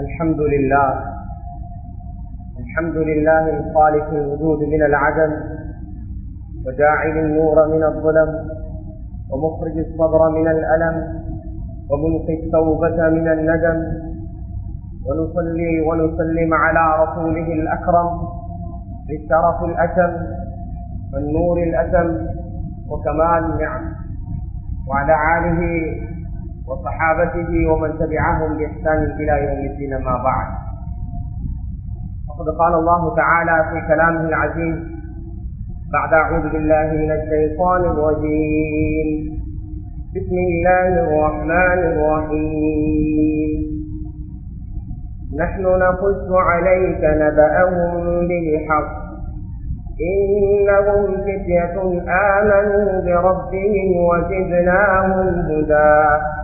الحمد لله. الحمد لله الخالق الوجود من العدم وجاعل النور من الظلم ومخرج الصبر من الألم وملقي التوبة من الندم ونصلي ونسلم على رسوله الأكرم بالشرف الأتم والنور الأتم وكمال النعم وعلى آله وصحابته ومن تبعهم بإحسان إلى يوم الدين ما بعد. وقد قال الله تعالى في كلامه العزيز بعد أعوذ بالله من الشيطان الرجيم. بسم الله الرحمن الرحيم. نحن نقص عليك نبأهم بالحق. إنهم فتية آمنوا بربهم وزدناهم هدى.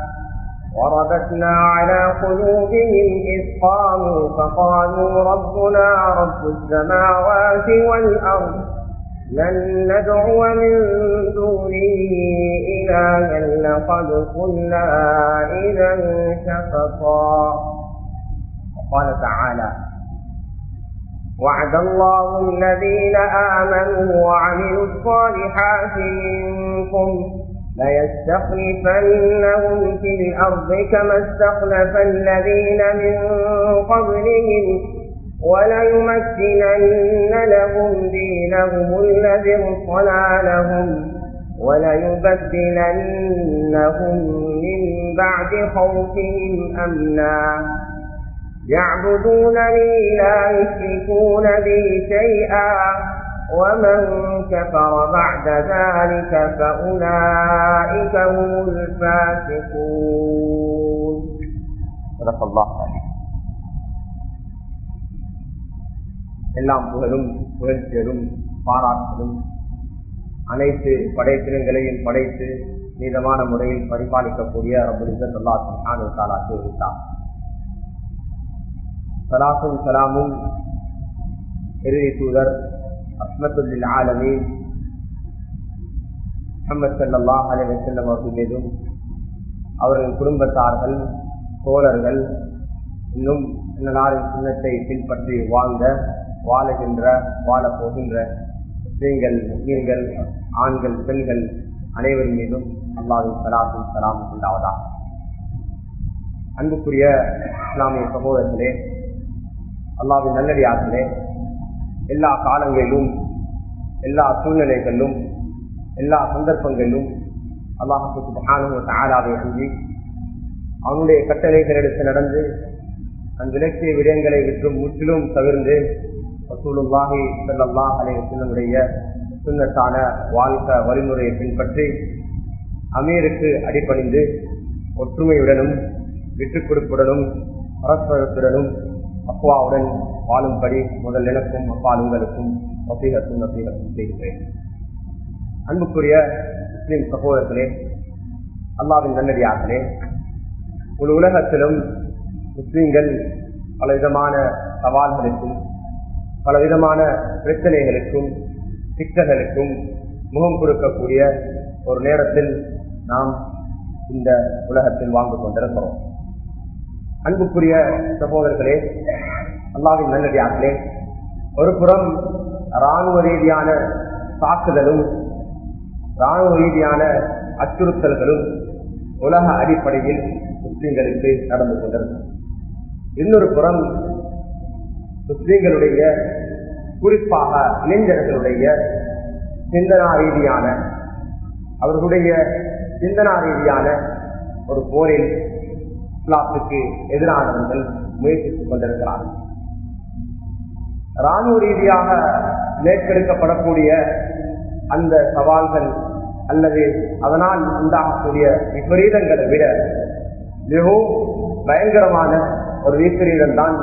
وربتنا على قلوبهم إذ قاموا فقالوا ربنا رب السماوات والأرض لن ندعو من دونه إلها لقد قلنا إذا شفقا وقال تعالى وعد الله الذين آمنوا وعملوا الصالحات منكم ليستخلفنهم في الأرض كما استخلف الذين من قبلهم وليمكنن لهم دينهم الذي ارصنع لهم وليبدلنهم من بعد خوفهم أمنا. يعبدونني لا يشركون بي شيئا. ومن كفر بعد ذلك فأولئك هم الفاسقون صدق الله عليه எல்லாம் புகழும் புகழ்ச்சியலும் பாராட்டலும் அனைத்து படைப்பினங்களையும் படைத்து நீதமான முறையில் பரிபாலிக்கக்கூடிய ரபுலிசத் அல்லா சுல்தான் தாலாக்கு விட்டார் சலாசும் சலாமும் இறுதி தூதர் அஸ்மத்துல் ஆலமே முகமது சல்லா அலி அவர்கள் மீதும் அவர்கள் குடும்பத்தார்கள் தோழர்கள் இன்னும் இந்த நாளின் சின்னத்தை பின்பற்றி வாழ்ந்த வாழுகின்ற வாழப் போகின்ற முஸ்லீம்கள் முஸ்லீம்கள் ஆண்கள் பெண்கள் அனைவரின் மீதும் அல்லாவின் சலாசும் சலாம் உண்டாவதா? அன்புக்குரிய இஸ்லாமிய சகோதரர்களே அல்லாவின் நல்லடியார்களே எல்லா காலங்களிலும் எல்லா சூழ்நிலைகளிலும் எல்லா சந்தர்ப்பங்களிலும் அல்லாஹுக்கு மகானும் ஆளாவை அஞ்சி அவனுடைய கட்டளைகள் எடுத்து நடந்து அந்த இலக்கிய விடயங்களை விற்றும் முற்றிலும் தவிர்ந்து வசூலுல்லாஹி செல்லல்லாஹ் அலைய சுண்ணத்தான வாழ்க்கை வழிமுறையை பின்பற்றி அமீருக்கு அடிப்பணிந்து ஒற்றுமையுடனும் விட்டுக் கொடுப்புடனும் பரஸ்பரத்துடனும் அப்பாவுடன் வாழும்படி முதல் எனக்கும் அப்பால் உங்களுக்கும் வசீகத்தும் வசீகத்தும் செய்கிறேன். அன்புக்குரிய முஸ்லிம் சகோதரர்களே அல்லாவின் நல்லடியார்களே ஒரு உலகத்திலும் முஸ்லீம்கள் பலவிதமான சவால்களுக்கும் பலவிதமான பிரச்சனைகளுக்கும் சிக்கல்களுக்கும் முகம் கொடுக்கக்கூடிய ஒரு நேரத்தில் நாம் இந்த உலகத்தில் வாங்கிக் கொண்டிருக்கிறோம். அன்புக்குரிய சகோதரர்களே அல்லாவின் நல்லடியார்களே ஒரு புறம் இராணுவ ரீதியான தாக்குதலும் இராணுவ ரீதியான அச்சுறுத்தல்களும் உலக அடிப்படையில் முஸ்லீம்களுக்கு நடந்து கொண்டிருந்தது. இன்னொரு புறம் முஸ்லீம்களுடைய குறிப்பாக இளைஞர்களுடைய சிந்தனா ரீதியான அவர்களுடைய சிந்தனா ரீதியான ஒரு போரில் இஸ்லாத்துக்கு எதிரானவர்கள் முயற்சித்துக் கொண்டிருக்கிறார்கள். ராணுவ ரீதியாக மேற்கெடுக்கப்படக்கூடிய அந்த சவால்கள் அல்லது அதனால் உண்டாகக்கூடிய விபரீதங்களை விட மிகவும் பயங்கரமான ஒரு விபரீதம் தான்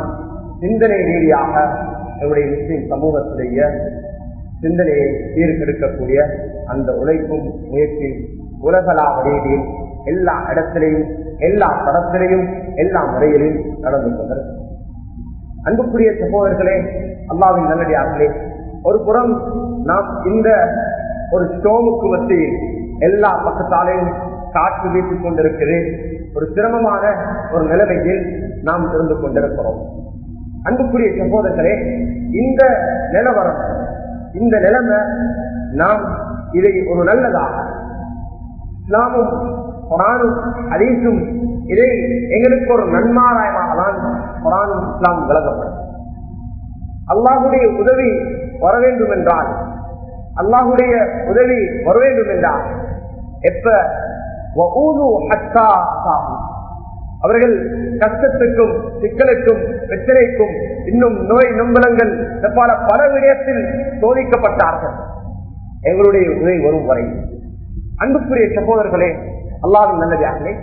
சிந்தனை ரீதியாக நம்முடைய முஸ்லிம் சமூகத்துடைய சிந்தனையை சீர்கெடுக்கக்கூடிய அந்த உழைப்பும் முயற்சியும் உலகளாவ ரீதியில் எல்லா இடத்திலையும் எல்லா படத்திலையும் எல்லா முறையிலையும் நடந்து கொண்டிருக்கிறது அன்புக்குரிய சகோதரர்களே அல்லாவின் நல்லடியார்களே ஒரு புறம் நாம் இந்த ஒரு ஸ்டோமுக்கு மத்தியில் எல்லா பக்கத்தாலையும் காற்று வீட்டுக் கொண்டிருக்கிறது. ஒரு சிரமமான ஒரு நிலைமையில் நாம் இருந்து கொண்டிருக்கிறோம். அன்புக்குரிய சகோதரர்களே இந்த நிலவரம் இந்த நிலைமை நாம் இதை ஒரு நல்லதாக இஸ்லாமும் குரானும் அதீசும் இதை எங்களுக்கு ஒரு நன்மாராயமாக தான் குரானும் இஸ்லாம் விளக்கப்படும். அல்லாஹுடைய உதவி வர வேண்டும் என்றால் அல்லாஹுடைய உதவி வர வேண்டும் என்றால் எப்ப அவர்கள் கஷ்டத்துக்கும் சிக்கலுக்கும் பிரச்சனைக்கும் இன்னும் நோய் நம்பலங்கள் பல பல விடயத்தில் சோதிக்கப்பட்டார்கள்? எங்களுடைய உதவி வரும் வரை. அன்புக்குரிய சகோதரர்களே அல்லாவின் நல்லதாகவே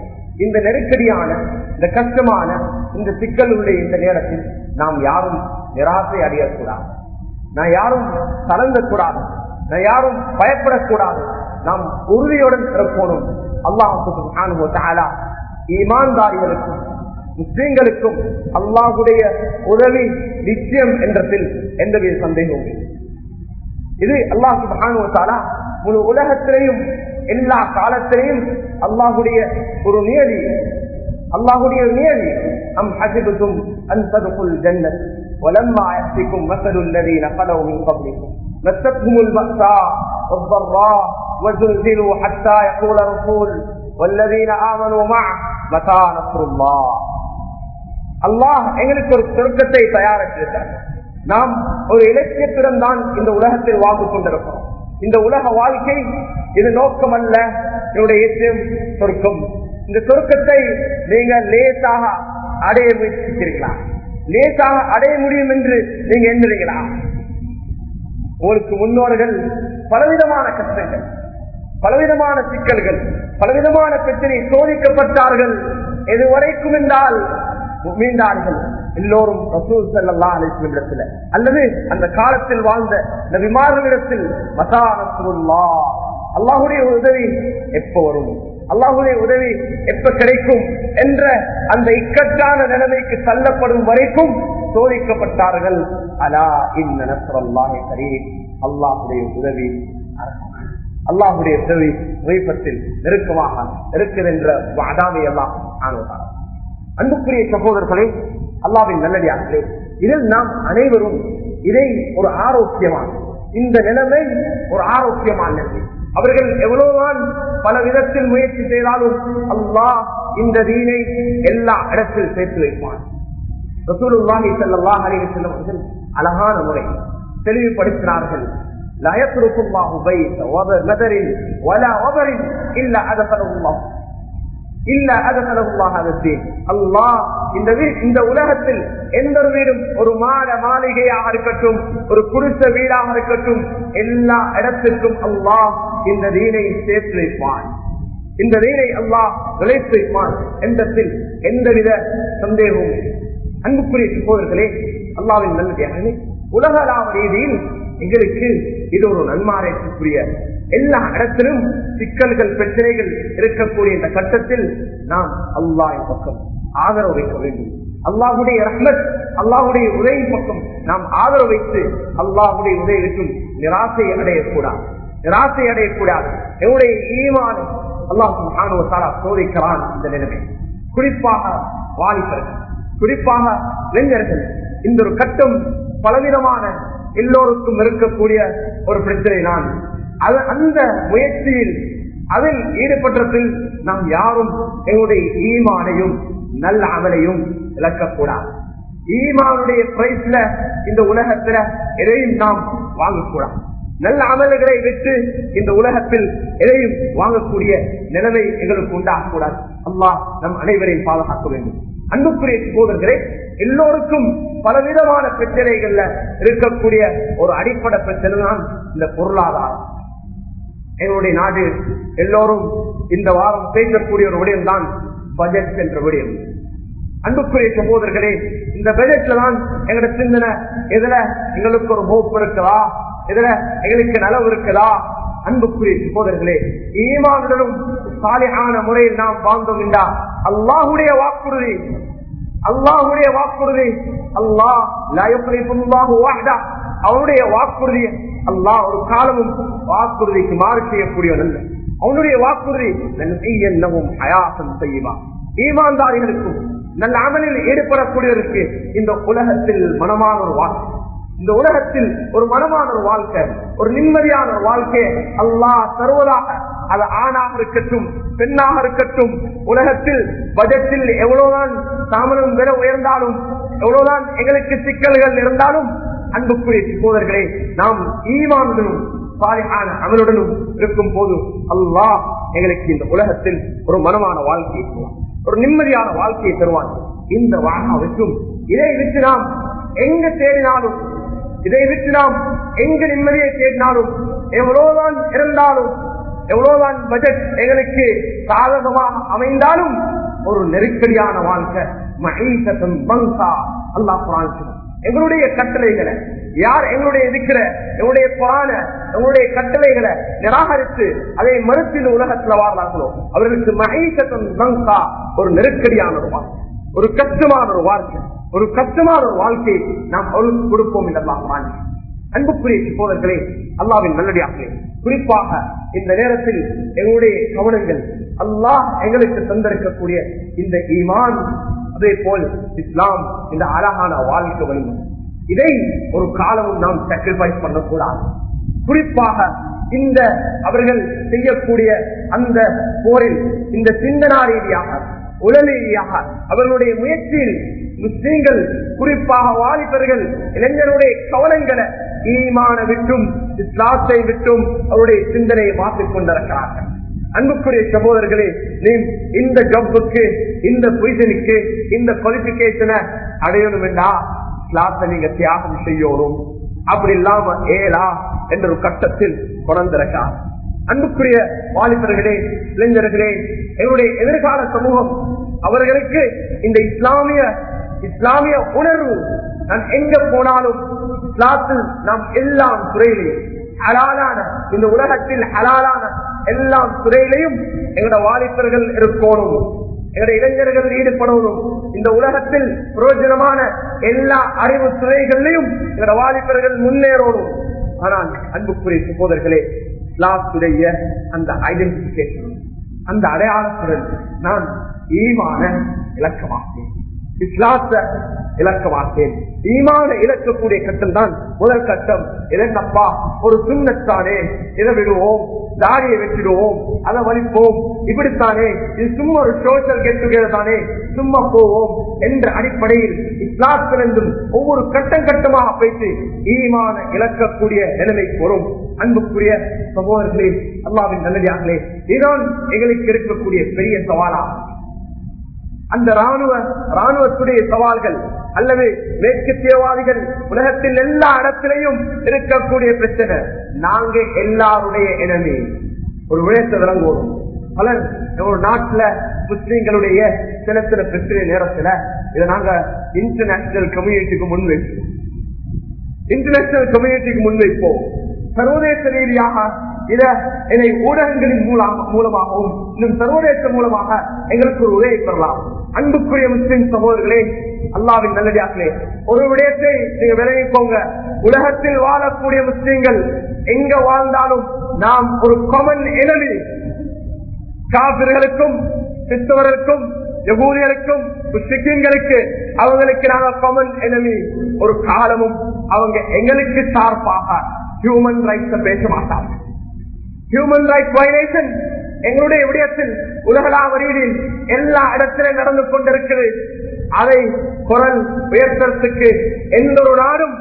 இந்த நெருக்கடியான இந்த கஷ்டமான இந்த சிக்கலுடைய இந்த நேரத்தில் நாம் யாரும் நிராசை அடையக்கூடாது. நான் யாரும் கலங்கக்கூடாது. நான் யாரும் பயப்படக்கூடாது. நாம் உறுதியுடன் இருப்போனும். அல்லாஹு ஈமான்தாரிகளுக்கும் முஸ்லீம்களுக்கும் அல்லாஹுடைய உதவி நிச்சயம் என்றதில் எந்தவித சந்தேகமும் இது அல்லாஹ் சுபானுவத்தாலா முழு உலகத்திலையும் எல்லா காலத்திலையும் அல்லாஹுடைய ஒரு நியதி அல்லாஹுடைய நியதி அம் ஹசிபுக்கும் அன்பதுக்குள் ஜன்னத் ولما يأتكم مثل الذين خلوا من قبلكم مستهم البأساء والضراء وزلزلوا حتى يقول الرسول والذين آمنوا معه متى نصر الله அல்லாஹ் எங்களுக்கு ஒரு சொர்க்கத்தை தயாரித்திருக்கிறார் நாம் ஒரு இலக்கியத்துடன் தான் இந்த உலகத்தில் வாழ்ந்து கொண்டிருக்கிறோம் இந்த உலக வாழ்க்கை இது நோக்கம் அல்ல என்னுடைய ஏற்றம் சொர்க்கம். இந்த சொர்க்கத்தை நீங்க லேசாக அடைய முயற்சிக்கிறீர்களா? லேசாக அடைய முடியும் என்று நீங்க எண்ணுறீங்களா உங்களுக்கு முன்னோர்கள் பலவிதமான கஷ்டங்கள் பலவிதமான சிக்கல்கள் பலவிதமான பிரச்சனை சோதிக்கப்பட்டார்கள். எதுவரைக்கும் என்றால் மீண்டார்கள். எல்லோரும் ரசூல் செல்லா இடத்துல. அல்லது அந்த காலத்தில் வாழ்ந்த இந்த விமானங்களிடத்தில் மசானத்துல்லா அல்லாஹுடைய உதவி எப்ப வரும்? அல்லாஹுடைய உதவி எப்ப கிடைக்கும்? என்ற அந்த இக்கட்டான நிலைமைக்கு தள்ளப்படும் வரைக்கும் சோதிக்கப்பட்டார்கள். அலா இந்த நசரல்லாஹே சரி அல்லாஹுடைய உதவி அல்லாஹுடைய உதவி வைப்பத்தில் நெருக்கமாக இருக்குதென்ற வாதாவை எல்லாம் ஆணுவார் அன்புக்குரிய சகோதரர்களே அல்லாவின் நல்லடியார்களே இதில் நாம் அனைவரும் இதை ஒரு ஆரோக்கியமான இந்த நிலைமை ஒரு ஆரோக்கியமான நிலைமை அவர்கள் எவ்வளவுதான் பல விதத்தில் முயற்சி செய்தாலும் அல்லாஹ் இந்த தீனை எல்லா இடத்தில் சேர்த்து வைப்பான். ரசூலுல்லாஹி ஸல்லல்லாஹு அலைஹி வஸல்லம் அவர்கள் அழகான முறை தெளிவுபடுத்தினார்கள். லயத்ருக்குல்லாஹு பைத் வபரின் வலா வபரின் இல்ல அதபரல்லாஹு இல்ல அதற்கு அல்லாஹ் இந்த இந்த உலகத்தில் எந்த ஒரு வீடும் ஒரு மாட மாளிகையாக இருக்கட்டும் ஒரு குறித்த வீடாக இருக்கட்டும் எல்லா இடத்திற்கும் அல்லாஹ் இந்த தீனை சேர்த்து வைப்பான் இந்த தீனை அல்லாஹ் விளைத்து வைப்பான் எந்தத்தில் எந்தவித சந்தேகமும் அன்புக்குரிய சகோதரர்களே அல்லாவின் நல்லதாக உலகளாவ ரீதியில் எங்களுக்கு இது ஒரு நன்மாரேற்றுக்குரிய எல்லா இடத்திலும் சிக்கல்கள் பிரச்சனைகள் இருக்கக்கூடிய இந்த கட்டத்தில் நாம் அல்லாஹின் பக்கம் ஆதரவு வைக்க வேண்டும். அல்லாஹுடைய ரஹ்மத் அல்லாஹுடைய உதவி பக்கம் நாம் ஆதரவு வைத்து அல்லாஹுடைய உதவிக்கும் நிராசை அடையக்கூடாது. நிராசை அடையக்கூடாது. எவருடைய ஈமான் அல்லாஹ் சோதிக்கிறான் இந்த நிலைமை. குறிப்பாக வாலிபர்கள் குறிப்பாக இளைஞர்கள் இந்த ஒரு கட்டம் பலவிதமான எல்லோருக்கும் இருக்கக்கூடிய ஒரு பிரச்சனை நான் அந்த முயற்சியில் அதில் ஈடுபட்டதில் நாம் யாரும் எங்களுடைய ஈமானையும் நல்ல அமலையும் இழக்கக்கூடாது. ஈமானுடைய பிரைஸ்ல இந்த உலகத்துல எதையும் நாம் வாங்கக்கூடாது. நல்ல அமல்களை விட்டு இந்த உலகத்தில் எதையும் வாங்கக்கூடிய நிலைமை எங்களுக்கு உண்டாகக்கூடாது. அம்மா நம் அனைவரையும் பாதுகாக்க வேண்டும். அன்புக்குரிய சகோதரர்களே எல்லோருக்கும் பலவிதமான பிரச்சனைகள்ல இருக்கக்கூடிய ஒரு அடிப்படை பிரச்சனை தான் இந்த பொருளாதாரம். எங்களுடைய நாடு எல்லோரும் இந்த வாரம் பேசக்கூடிய ஒரு விடயம் தான் பட்ஜெட் என்ற விடயம். அன்புக்குரிய சகோதரர்களே இந்த பட்ஜெட்ல தான் எங்களோட சிந்தனை. எதுல எங்களுக்கு ஒரு மோப்பு இருக்குதா? எதுல எங்களுக்கு நலவு இருக்குதா? அன்புக்குரிய சகோதரர்களே ஈமானுடனும் சாலையான முறையில் நாம் வாழ்ந்தோம் என்றா அல்லாஹுடைய வாக்குறுதி அல்லாஹுடைய வாக்குறுதி அல்லாஹ் அவனுடைய வாக்குறுதி அல்லாஹ் ஒரு காலமும் வாக்குறுதிக்கு மாறு செய்யக்கூடியவன் அல்ல. அவனுடைய வாக்குறுதி என்னவும் அயாசம் செய்யுமா ஈமான்தாரிகளுக்கும் நல்ல அமலில் ஈடுபடக்கூடியவருக்கு இந்த உலகத்தில் மனமான ஒரு வாழ்க்கை. இந்த உலகத்தில் ஒரு மனமான ஒரு வாழ்க்கை ஒரு நிம்மதியான ஒரு வாழ்க்கை அல்லாஹ் தருவதாக அது ஆணாக இருக்கட்டும் பெண்ணாக இருக்கட்டும் உலகத்தில் பட்ஜெட்டில் எவ்வளவுதான் தாமதம் விட உயர்ந்தாலும் எவ்வளவுதான் எங்களுக்கு சிக்கல்கள் இருந்தாலும் அன்புக்குரிய சகோதரர்களே நாம் ஈவானுடனும் சாலையான அமலுடனும் இருக்கும் போது அல்லாஹ் எங்களுக்கு இந்த உலகத்தில் ஒரு மனமான வாழ்க்கையை தருவான். ஒரு நிம்மதியான வாழ்க்கையை தருவான். இந்த வாழ்க்கைக்கும் இதை விட்டு நாம் எங்க தேடினாலும் இதை விட்டு நாம் எங்க நிம்மதியை தேடினாலும் எவ்வளவுதான் இருந்தாலும் எவ்வளவுதான் பட்ஜெட் எங்களுக்கு சாதகமாக அமைந்தாலும் ஒரு நெருக்கடியான வாழ்க்கை மகிழ்ச்சி பங்கா. அல்லாஹ் எங்களுடைய கட்டளைகளை யார் எங்களுடைய இருக்கிற எங்களுடைய புறான எங்களுடைய கட்டளைகளை நிராகரித்து அதை மறுத்து உலகத்துல வாழ்றாங்களோ அவர்களுக்கு மகீசத்தம் ஒரு நெருக்கடியான ஒரு வாழ்க்கை. ஒரு கஷ்டமான ஒரு வாழ்க்கை. ஒரு கஷ்டமான ஒரு வாழ்க்கையை நாம் அவர்களுக்கு கொடுப்போம் என்றெல்லாம் அன்புக்குரிய சகோதரர்களே அல்லாவின் நல்லடியாகவே குறிப்பாக இந்த நேரத்தில் எங்களுடைய கவனங்கள் அல்லாஹ் எங்களுக்கு தந்திருக்கக்கூடிய இந்த ஈமான் அதே போல் இஸ்லாம் இந்த அழகான வாழ்க்கை வலிமை இதை ஒரு காலமும் நாம் சாக்ரிஃபைஸ் பண்ணக்கூடாது. குறிப்பாக இந்த அவர்கள் செய்யக்கூடிய அந்த போரில் இந்த சிந்தனா ரீதியாக உடல் ரீதியாக அவர்களுடைய முயற்சியில் முஸ்லீம்கள் குறிப்பாக வாலிபர்கள் இளைஞருடைய கவனங்களை ஈமான விட்டும் இஸ்லாத்தை விட்டும் அவருடைய சிந்தனையை மாற்றிக் கொண்டிருக்கிறார்கள். அன்புக்குரிய சகோதரர்களே நீ இந்த ஜப்புக்கு இந்த பொசிஷனுக்கு இந்த குவாலிபிகேஷனை அடையணும் என்றா இஸ்லாத்தை நீங்க தியாகம் செய்யணும். அப்படி இல்லாம ஏலா என்ற ஒரு கட்டத்தில் தொடர்ந்திருக்கா அன்புக்குரிய வாலிபர்களே இளைஞர்களே எங்களுடைய எதிர்கால சமூகம் அவர்களுக்கு இந்த இஸ்லாமிய இஸ்லாமிய உணர்வு நான் எங்க போனாலும் இஸ்லாத்தில் நாம் எல்லாம் துறையிலே ஹலாலான இந்த உலகத்தில் ஹலாலான எல்லா துறையிலையும் எங்களோட வாலிபர்கள் இருக்கணும். எங்களுடைய இளைஞர்கள் ஈடுபடணும். இந்த உலகத்தில் பிரயோஜனமான எல்லா அறிவு துறைகளிலையும் எங்களோட வாலிபர்கள் முன்னேறணும். ஆனால் அன்புக்குரிய சகோதரர்களே லாஸ்டுடைய அந்த ஐடென்டிபிகேஷன் அந்த அடையாளத்துடன் நான் ஈவான இலக்கமாக்கேன் இஸ்லாத்த மாட்டேன் ஈமான இழக்கக்கூடிய கட்டம் தான் முதல் கட்டம். இரண்டப்பா ஒரு சுண்ணத்தானே? இதை விடுவோம். தாடியை வச்சிடுவோம் அதை வலிப்போம் இப்படித்தானே? இது சும்மா ஒரு சோசியல் கெட் டுகெதர் தானே? சும்மா போவோம் என்ற அடிப்படையில் இஸ்லாத்திலிருந்தும் ஒவ்வொரு கட்டம் கட்டமாக பேசி ஈமான இழக்கக்கூடிய நிலைமை வரும். அன்புக்குரிய சகோதரர்களே அல்லாவின் நல்லதாகலே இதுதான் எங்களுக்கு இருக்கக்கூடிய பெரிய சவாலா. அந்த ராணுவ ராணுவத்துடைய சவால்கள் அல்லது மேற்கத்தியவாதிகள் உலகத்தில் எல்லா இடத்திலையும் இருக்கக்கூடிய பிரச்சனை நாங்க எல்லாருடைய இனமே ஒரு விழத்தை விளங்குவோம். பலர் ஒரு நாட்டுல முஸ்லீம்களுடைய சில சில பிரச்சனை நேரத்துல இதை நாங்க இன்டர்நேஷனல் கம்யூனிட்டிக்கு முன்வைப்போம் இன்டர்நேஷனல் கம்யூனிட்டிக்கு முன்வைப்போம் சர்வதேச ரீதியாக இதை என்னை ஊடகங்களின் மூலம் மூலமாகவும் இன்னும் சர்வதேச மூலமாக எங்களுக்கு ஒரு உதவி பெறலாம். அன்புக்குரிய முஸ்லிம் சகோதரர்களே அல்லாவின் நல்லடியாக்களே ஒரு விடயத்தை நீங்க விளங்கிக்கோங்க உலகத்தில் வாழக்கூடிய முஸ்லிம்கள் எங்க வாழ்ந்தாலும் நாம் ஒரு காமன் எனவி காபிர்களுக்கும் கிறிஸ்தவர்களுக்கும் யகூதியருக்கும் சிக்கிம்களுக்கு அவங்களுக்கு நாங்கள் காமன் எனவி ஒரு காலமும் அவங்க எங்களுக்கு சார்பாக ஹியூமன் ரைட்ஸ் பேச மாட்டாங்க. ஹியூமன் ரைட்ஸ் வயலேஷன் எங்களுடைய விடயத்தில் உலகளாவ ரீதியில் எல்லா இடத்திலும் நடந்து கொண்டிருக்கிறது. அதை குரல் உயர்த்தத்துக்கு எந்த ஒரு நாடும்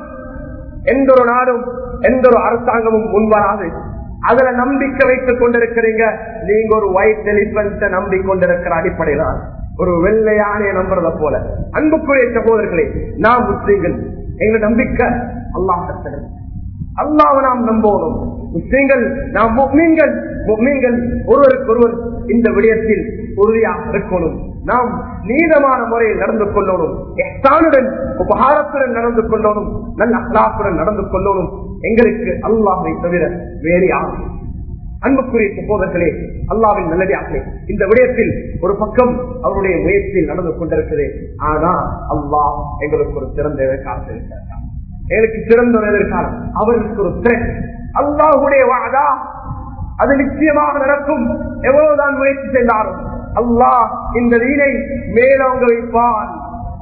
எந்த ஒரு நாடும் எந்த ஒரு அரசாங்கமும் முன்வராது. அதுல நம்பிக்கை வைத்துக் கொண்டிருக்கிறீங்க. நீங்க ஒரு ஒயிட் எலிபென்ட நம்பிக்கொண்டிருக்கிற அடிப்படையில ஒரு வெள்ளையானைய நம்புறத போல. அன்புக்குரிய சகோதரர்களே நாம் முஸ்லீம்கள். எங்க நம்பிக்கை அல்லாஹ் அல்லாவை நாம் நம்பணும். முஸ்லீம்கள் நாம் முக்மீன்கள் முக்மீன்கள் ஒருவருக்கொருவர் இந்த விடயத்தில் உறுதியாக இருக்கணும் நாம் நீதமான முறையில் நடந்து கொள்ளணும். எஸ்தானுடன் உபகாரத்துடன் நடந்து கொள்ளணும். நல்ல அல்லாத்துடன் நடந்து கொள்ளணும். எங்களுக்கு அல்லாஹை தவிர வேறு யாரும் அன்புக்குரிய சகோதரர்களே அல்லாவின் நல்லதாகவே இந்த விடயத்தில் ஒரு பக்கம் அவருடைய முயற்சியில் நடந்து கொண்டிருக்கிறது. ஆனா அல்லாஹ் எங்களுக்கு ஒரு சிறந்த எதிர்காலத்தில் இருக்கிறார் எங்களுக்கு சிறந்த ஒரு எதிர்காலம். அவருக்கு ஒரு திறன் அல்லாஹுடைய வாதா அது நிச்சயமாக நடக்கும் எவ்வளவுதான் முயற்சி செய்தாலும் அல்லாஹ் இந்த தீனை மேலோங்க வைப்பான்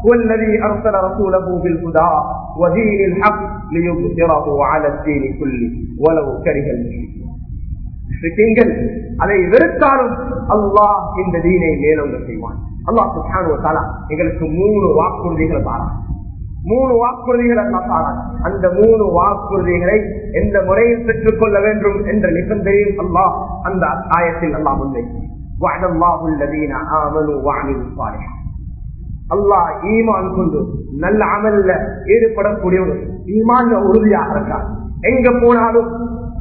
هو الذي أرسل رسوله بالهدى ودين الحق ليظهره على الدين كله ولو كره المشركين அதை வெறுத்தாலும் அல்லாஹ் இந்த தீனை மேலோங்க செய்வான் அல்லாஹ் சுப்ஹானஹு வ தஆலா எங்களுக்கு மூணு வாக்குறுதிகளை தாரான் மூணு வாக்குறுதிகள் அல்லா தாரான் அந்த மூணு வாக்குறுதிகளை எந்த முறையில் பெற்றுக் கொள்ள வேண்டும் என்ற நிபந்தையும் அல்லாஹ் அந்த ஆயத்தில் அல்லா முன்வை. அல்லாஹ் ஈமான் கொண்டு நல்ல அமல்ல ஈடுபடக்கூடியவர்கள் ஈமான் உறுதியாக இருக்கார் எங்க போனாலும்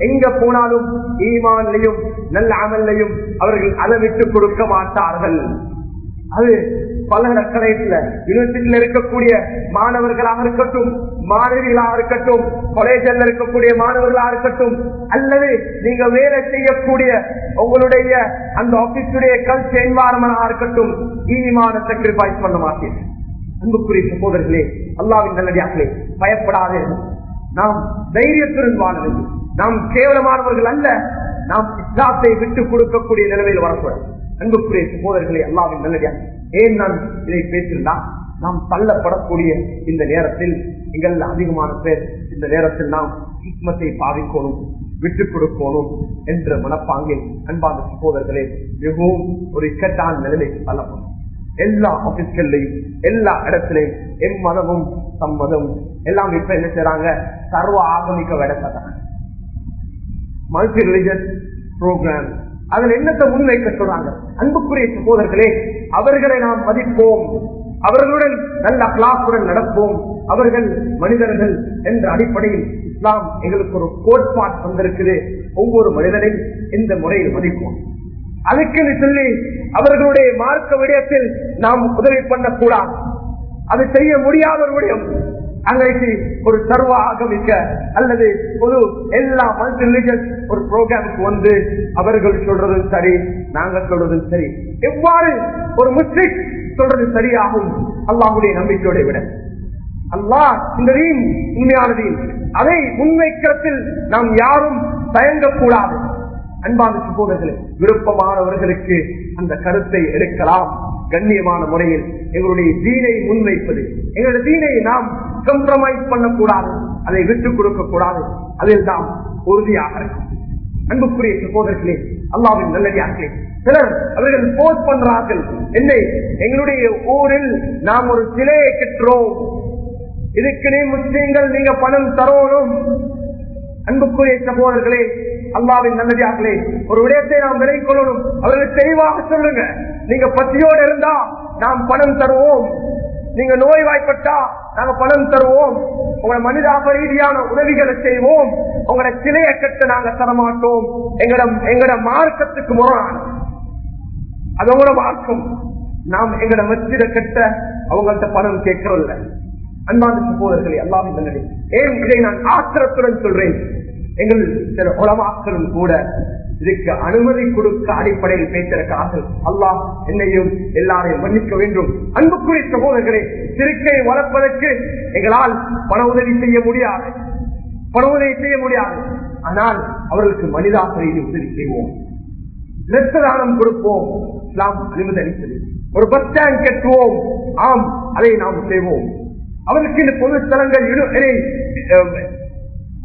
எங்க போனாலும் ஈமான்லையும் நல்ல அமல்லையும் அவர்கள் அளவிட்டு கொடுக்க மாட்டார்கள். அது பல்கலைக்கழகத்துல யூனிவர்சிட்டியில இருக்கக்கூடிய மாணவர்களாக இருக்கட்டும் மாணவிகளாக இருக்கட்டும் காலேஜில் இருக்கக்கூடிய மாணவர்களாக இருக்கட்டும் அல்லது நீங்க வேலை செய்யக்கூடிய உங்களுடைய அந்த ஆபீஸுடைய கல்ச்சர் என்வாரன்மெண்டாக இருக்கட்டும் ஈமான சாக்ரிஃபைஸ் பண்ண மாட்டேன் அன்புக்குரிய சகோதரர்களே அல்லாவின் நல்லடியாக்களே பயப்படாதே. நாம் தைரியத்துடன் வாழ்வது நாம் கேவலமானவர்கள் அல்ல. நாம் இஸ்லாத்தை விட்டு கொடுக்கக்கூடிய நிலைமையில் வரக்கூடாது. அன்புக்குரிய சகோதரர்களே அல்லாவின் நல்லடியா ஏன் நான் இதை பேசியிருந்தா? நாம் தள்ளப்படக்கூடிய இந்த நேரத்தில் எங்கள் அதிகமான பேர் இந்த நேரத்தில் நாம் ஹிக்மத்தை பாதிக்கணும் விட்டுக் கொடுக்கணும் என்ற மனப்பாங்கில் அன்பான சகோதரர்களே மிகவும் ஒரு இக்கட்டான நிலைமைக்கு தள்ளப்படும். எல்லா ஆபீஸ்கள்லையும் எல்லா இடத்திலையும் எம் மதமும் சம்மதம் எல்லாம் இப்ப என்ன செய்யறாங்க சர்வ ஆகமிக்க விடப்பட்டாங்க மல்டி ரிலிஜன் ப்ரோக்ராம் அதில் என்னத்தை முன்வைக்க சொல்றாங்க? அன்புக்குரிய சகோதரர்களே அவர்களை நாம் மதிப்போம். அவர்களுடன் நல்ல கிளாஸுடன் நடப்போம். அவர்கள் மனிதர்கள் என்ற அடிப்படையில் இஸ்லாம் எங்களுக்கு ஒரு கோட்பாடு வந்திருக்குது ஒவ்வொரு மனிதனையும் இந்த முறையில் மதிப்போம். அதுக்குன்னு சொல்லி அவர்களுடைய மார்க்க விடயத்தில் நாம் உதவி பண்ணக்கூடாது. அது செய்ய முடியாதவர்களுடைய அன்றைக்கு ஒரு சர்வ ஆகமிக்க அல்லது ஒரு எல்லா மல்டி ஒரு ப்ரோக்ராமுக்கு வந்து அவர்கள் சொல்றதும் சரி நாங்கள் சொல்றதும் சரி. எவ்வாறு ஒரு முஸ்லிக் சொல்றது சரியாகும்? அல்லாஹுடைய நம்பிக்கையோட விட. அல்லாஹ் இந்த ரீம் உண்மையான அதை முன்வைக்கிறத்தில் நாம் யாரும் தயங்கக்கூடாது. அன்பான சகோதரர்களே விருப்பமானவர்களுக்கு அந்த கருத்தை எடுக்கலாம். கண்ணியமான முறையில் எங்களுடைய தீனை முன்வைப்பது. எங்களுடைய தீனை நாம் கம்ப்ரமைஸ் பண்ணக்கூடாது அதை விட்டுக் கொடுக்க கூடாது அதில் நாம் உறுதியாக இருக்கும். அன்புக்குரிய சகோதரர்களே அல்லாவின் நல்லடியார்களே சிலர் அவர்கள் போஸ்ட் பண்றார்கள். என்னை எங்களுடைய ஊரில் நாம் ஒரு சிலையை கட்டுறோம். இதுக்குனே முஸ்லீம்கள் நீங்க பணம் தரணும். அன்புக்குரிய சகோதரர்களே அல்லாவின் நல்லதாகலே ஒரு விடயத்தை நாம் விலை கொள்ளணும். அவர்கள் தெளிவாக சொல்லுங்க. நீங்க பசியோடு இருந்தா நாம் பணம் தருவோம். நீங்க நோய் வாய்ப்பட்டா நாங்க பணம் தருவோம். உங்களை மனிதாப ரீதியான உதவிகளை செய்வோம். உங்களோட சிலையை கட்ட நாங்க தரமாட்டோம். எங்கட எங்கட மார்க்கத்துக்கு முரணான. அது உங்களோட மார்க்கம். நாம் எங்கட மத்திர கட்ட அவங்கள்ட்ட பணம் கேட்கறதில்ல அன்பான சகோதரர்களே எல்லாம் நல்லது ஏன் இதை நான் ஆத்திரத்துடன் சொல்றேன்? எங்கள் சில உலமாக்களும் கூட இதுக்கு அனுமதி கொடுக்க அடிப்படையில் பேசியிருக்கிறார்கள். அல்லாஹ் என்னையும் எல்லாரையும் மன்னிக்க வேண்டும். அன்புக்குரிய சகோதரர்களே சிறுக்கை வளர்ப்பதற்கு எங்களால் பண உதவி செய்ய முடியாது. பண உதவி செய்ய முடியாது. ஆனால் அவர்களுக்கு மனிதாசிரியை உதவி செய்வோம். இரத்த தானம் கொடுப்போம். இஸ்லாம் அனுமதி அளித்தது ஒரு பஸ் ஸ்டாண்ட் கட்டுவோம். ஆம் அதை நாம் செய்வோம். அவருக்கு இந்த பொது ஸ்தலங்கள்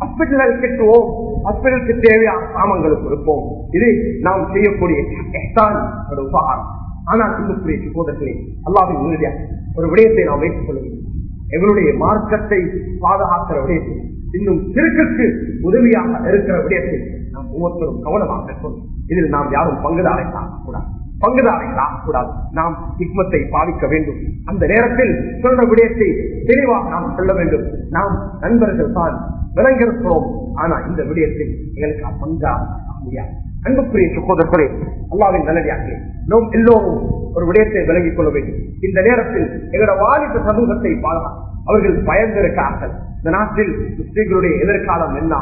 ஹாஸ்பிட்டல்கள் கட்டுவோம் ஹாஸ்பிட்டலுக்கு தேவையான சாமங்களை கொடுப்போம். இது நாம் செய்யக்கூடிய ஒரு உபகாரம். ஆனால் இன்னும் சகோதரர்களே அல்லாவின் உறுதியாக ஒரு விடயத்தை நாம் வைத்துக் கொள்ள வேண்டும் எங்களுடைய மார்க்கத்தை பாதுகாக்கிற விடயத்தில் இன்னும் சிறுக்கு உதவியாக இருக்கிற விடயத்தில் நாம் ஒவ்வொருத்தரும் கவனமாக இதில் நாம் யாரும் பங்குதாரை கூடாது. பங்குதாரைகளாக கூடாது நாம் ஹிக்மத்தை பாதிக்க வேண்டும். அந்த நேரத்தில் சொல்ற விடயத்தை தெளிவாக நாம் சொல்ல வேண்டும். நாம் நண்பர்கள் தான் விளங்கிருக்கிறோம் ஆனா இந்த விடயத்தில் எங்களுக்கு பங்கா முடியாது. அன்புக்குரிய சகோதரர்களே அல்லாவின் நல்லடியாக நாம் எல்லோரும் ஒரு விடயத்தை விளங்கிக் கொள்ள வேண்டும். இந்த நேரத்தில் எங்களோட வாலிப சமூகத்தை பாடலாம் அவர்கள் பயந்திருக்கிறார்கள். இந்த நாட்டில் முஸ்லீம்களுடைய எதிர்காலம் என்ன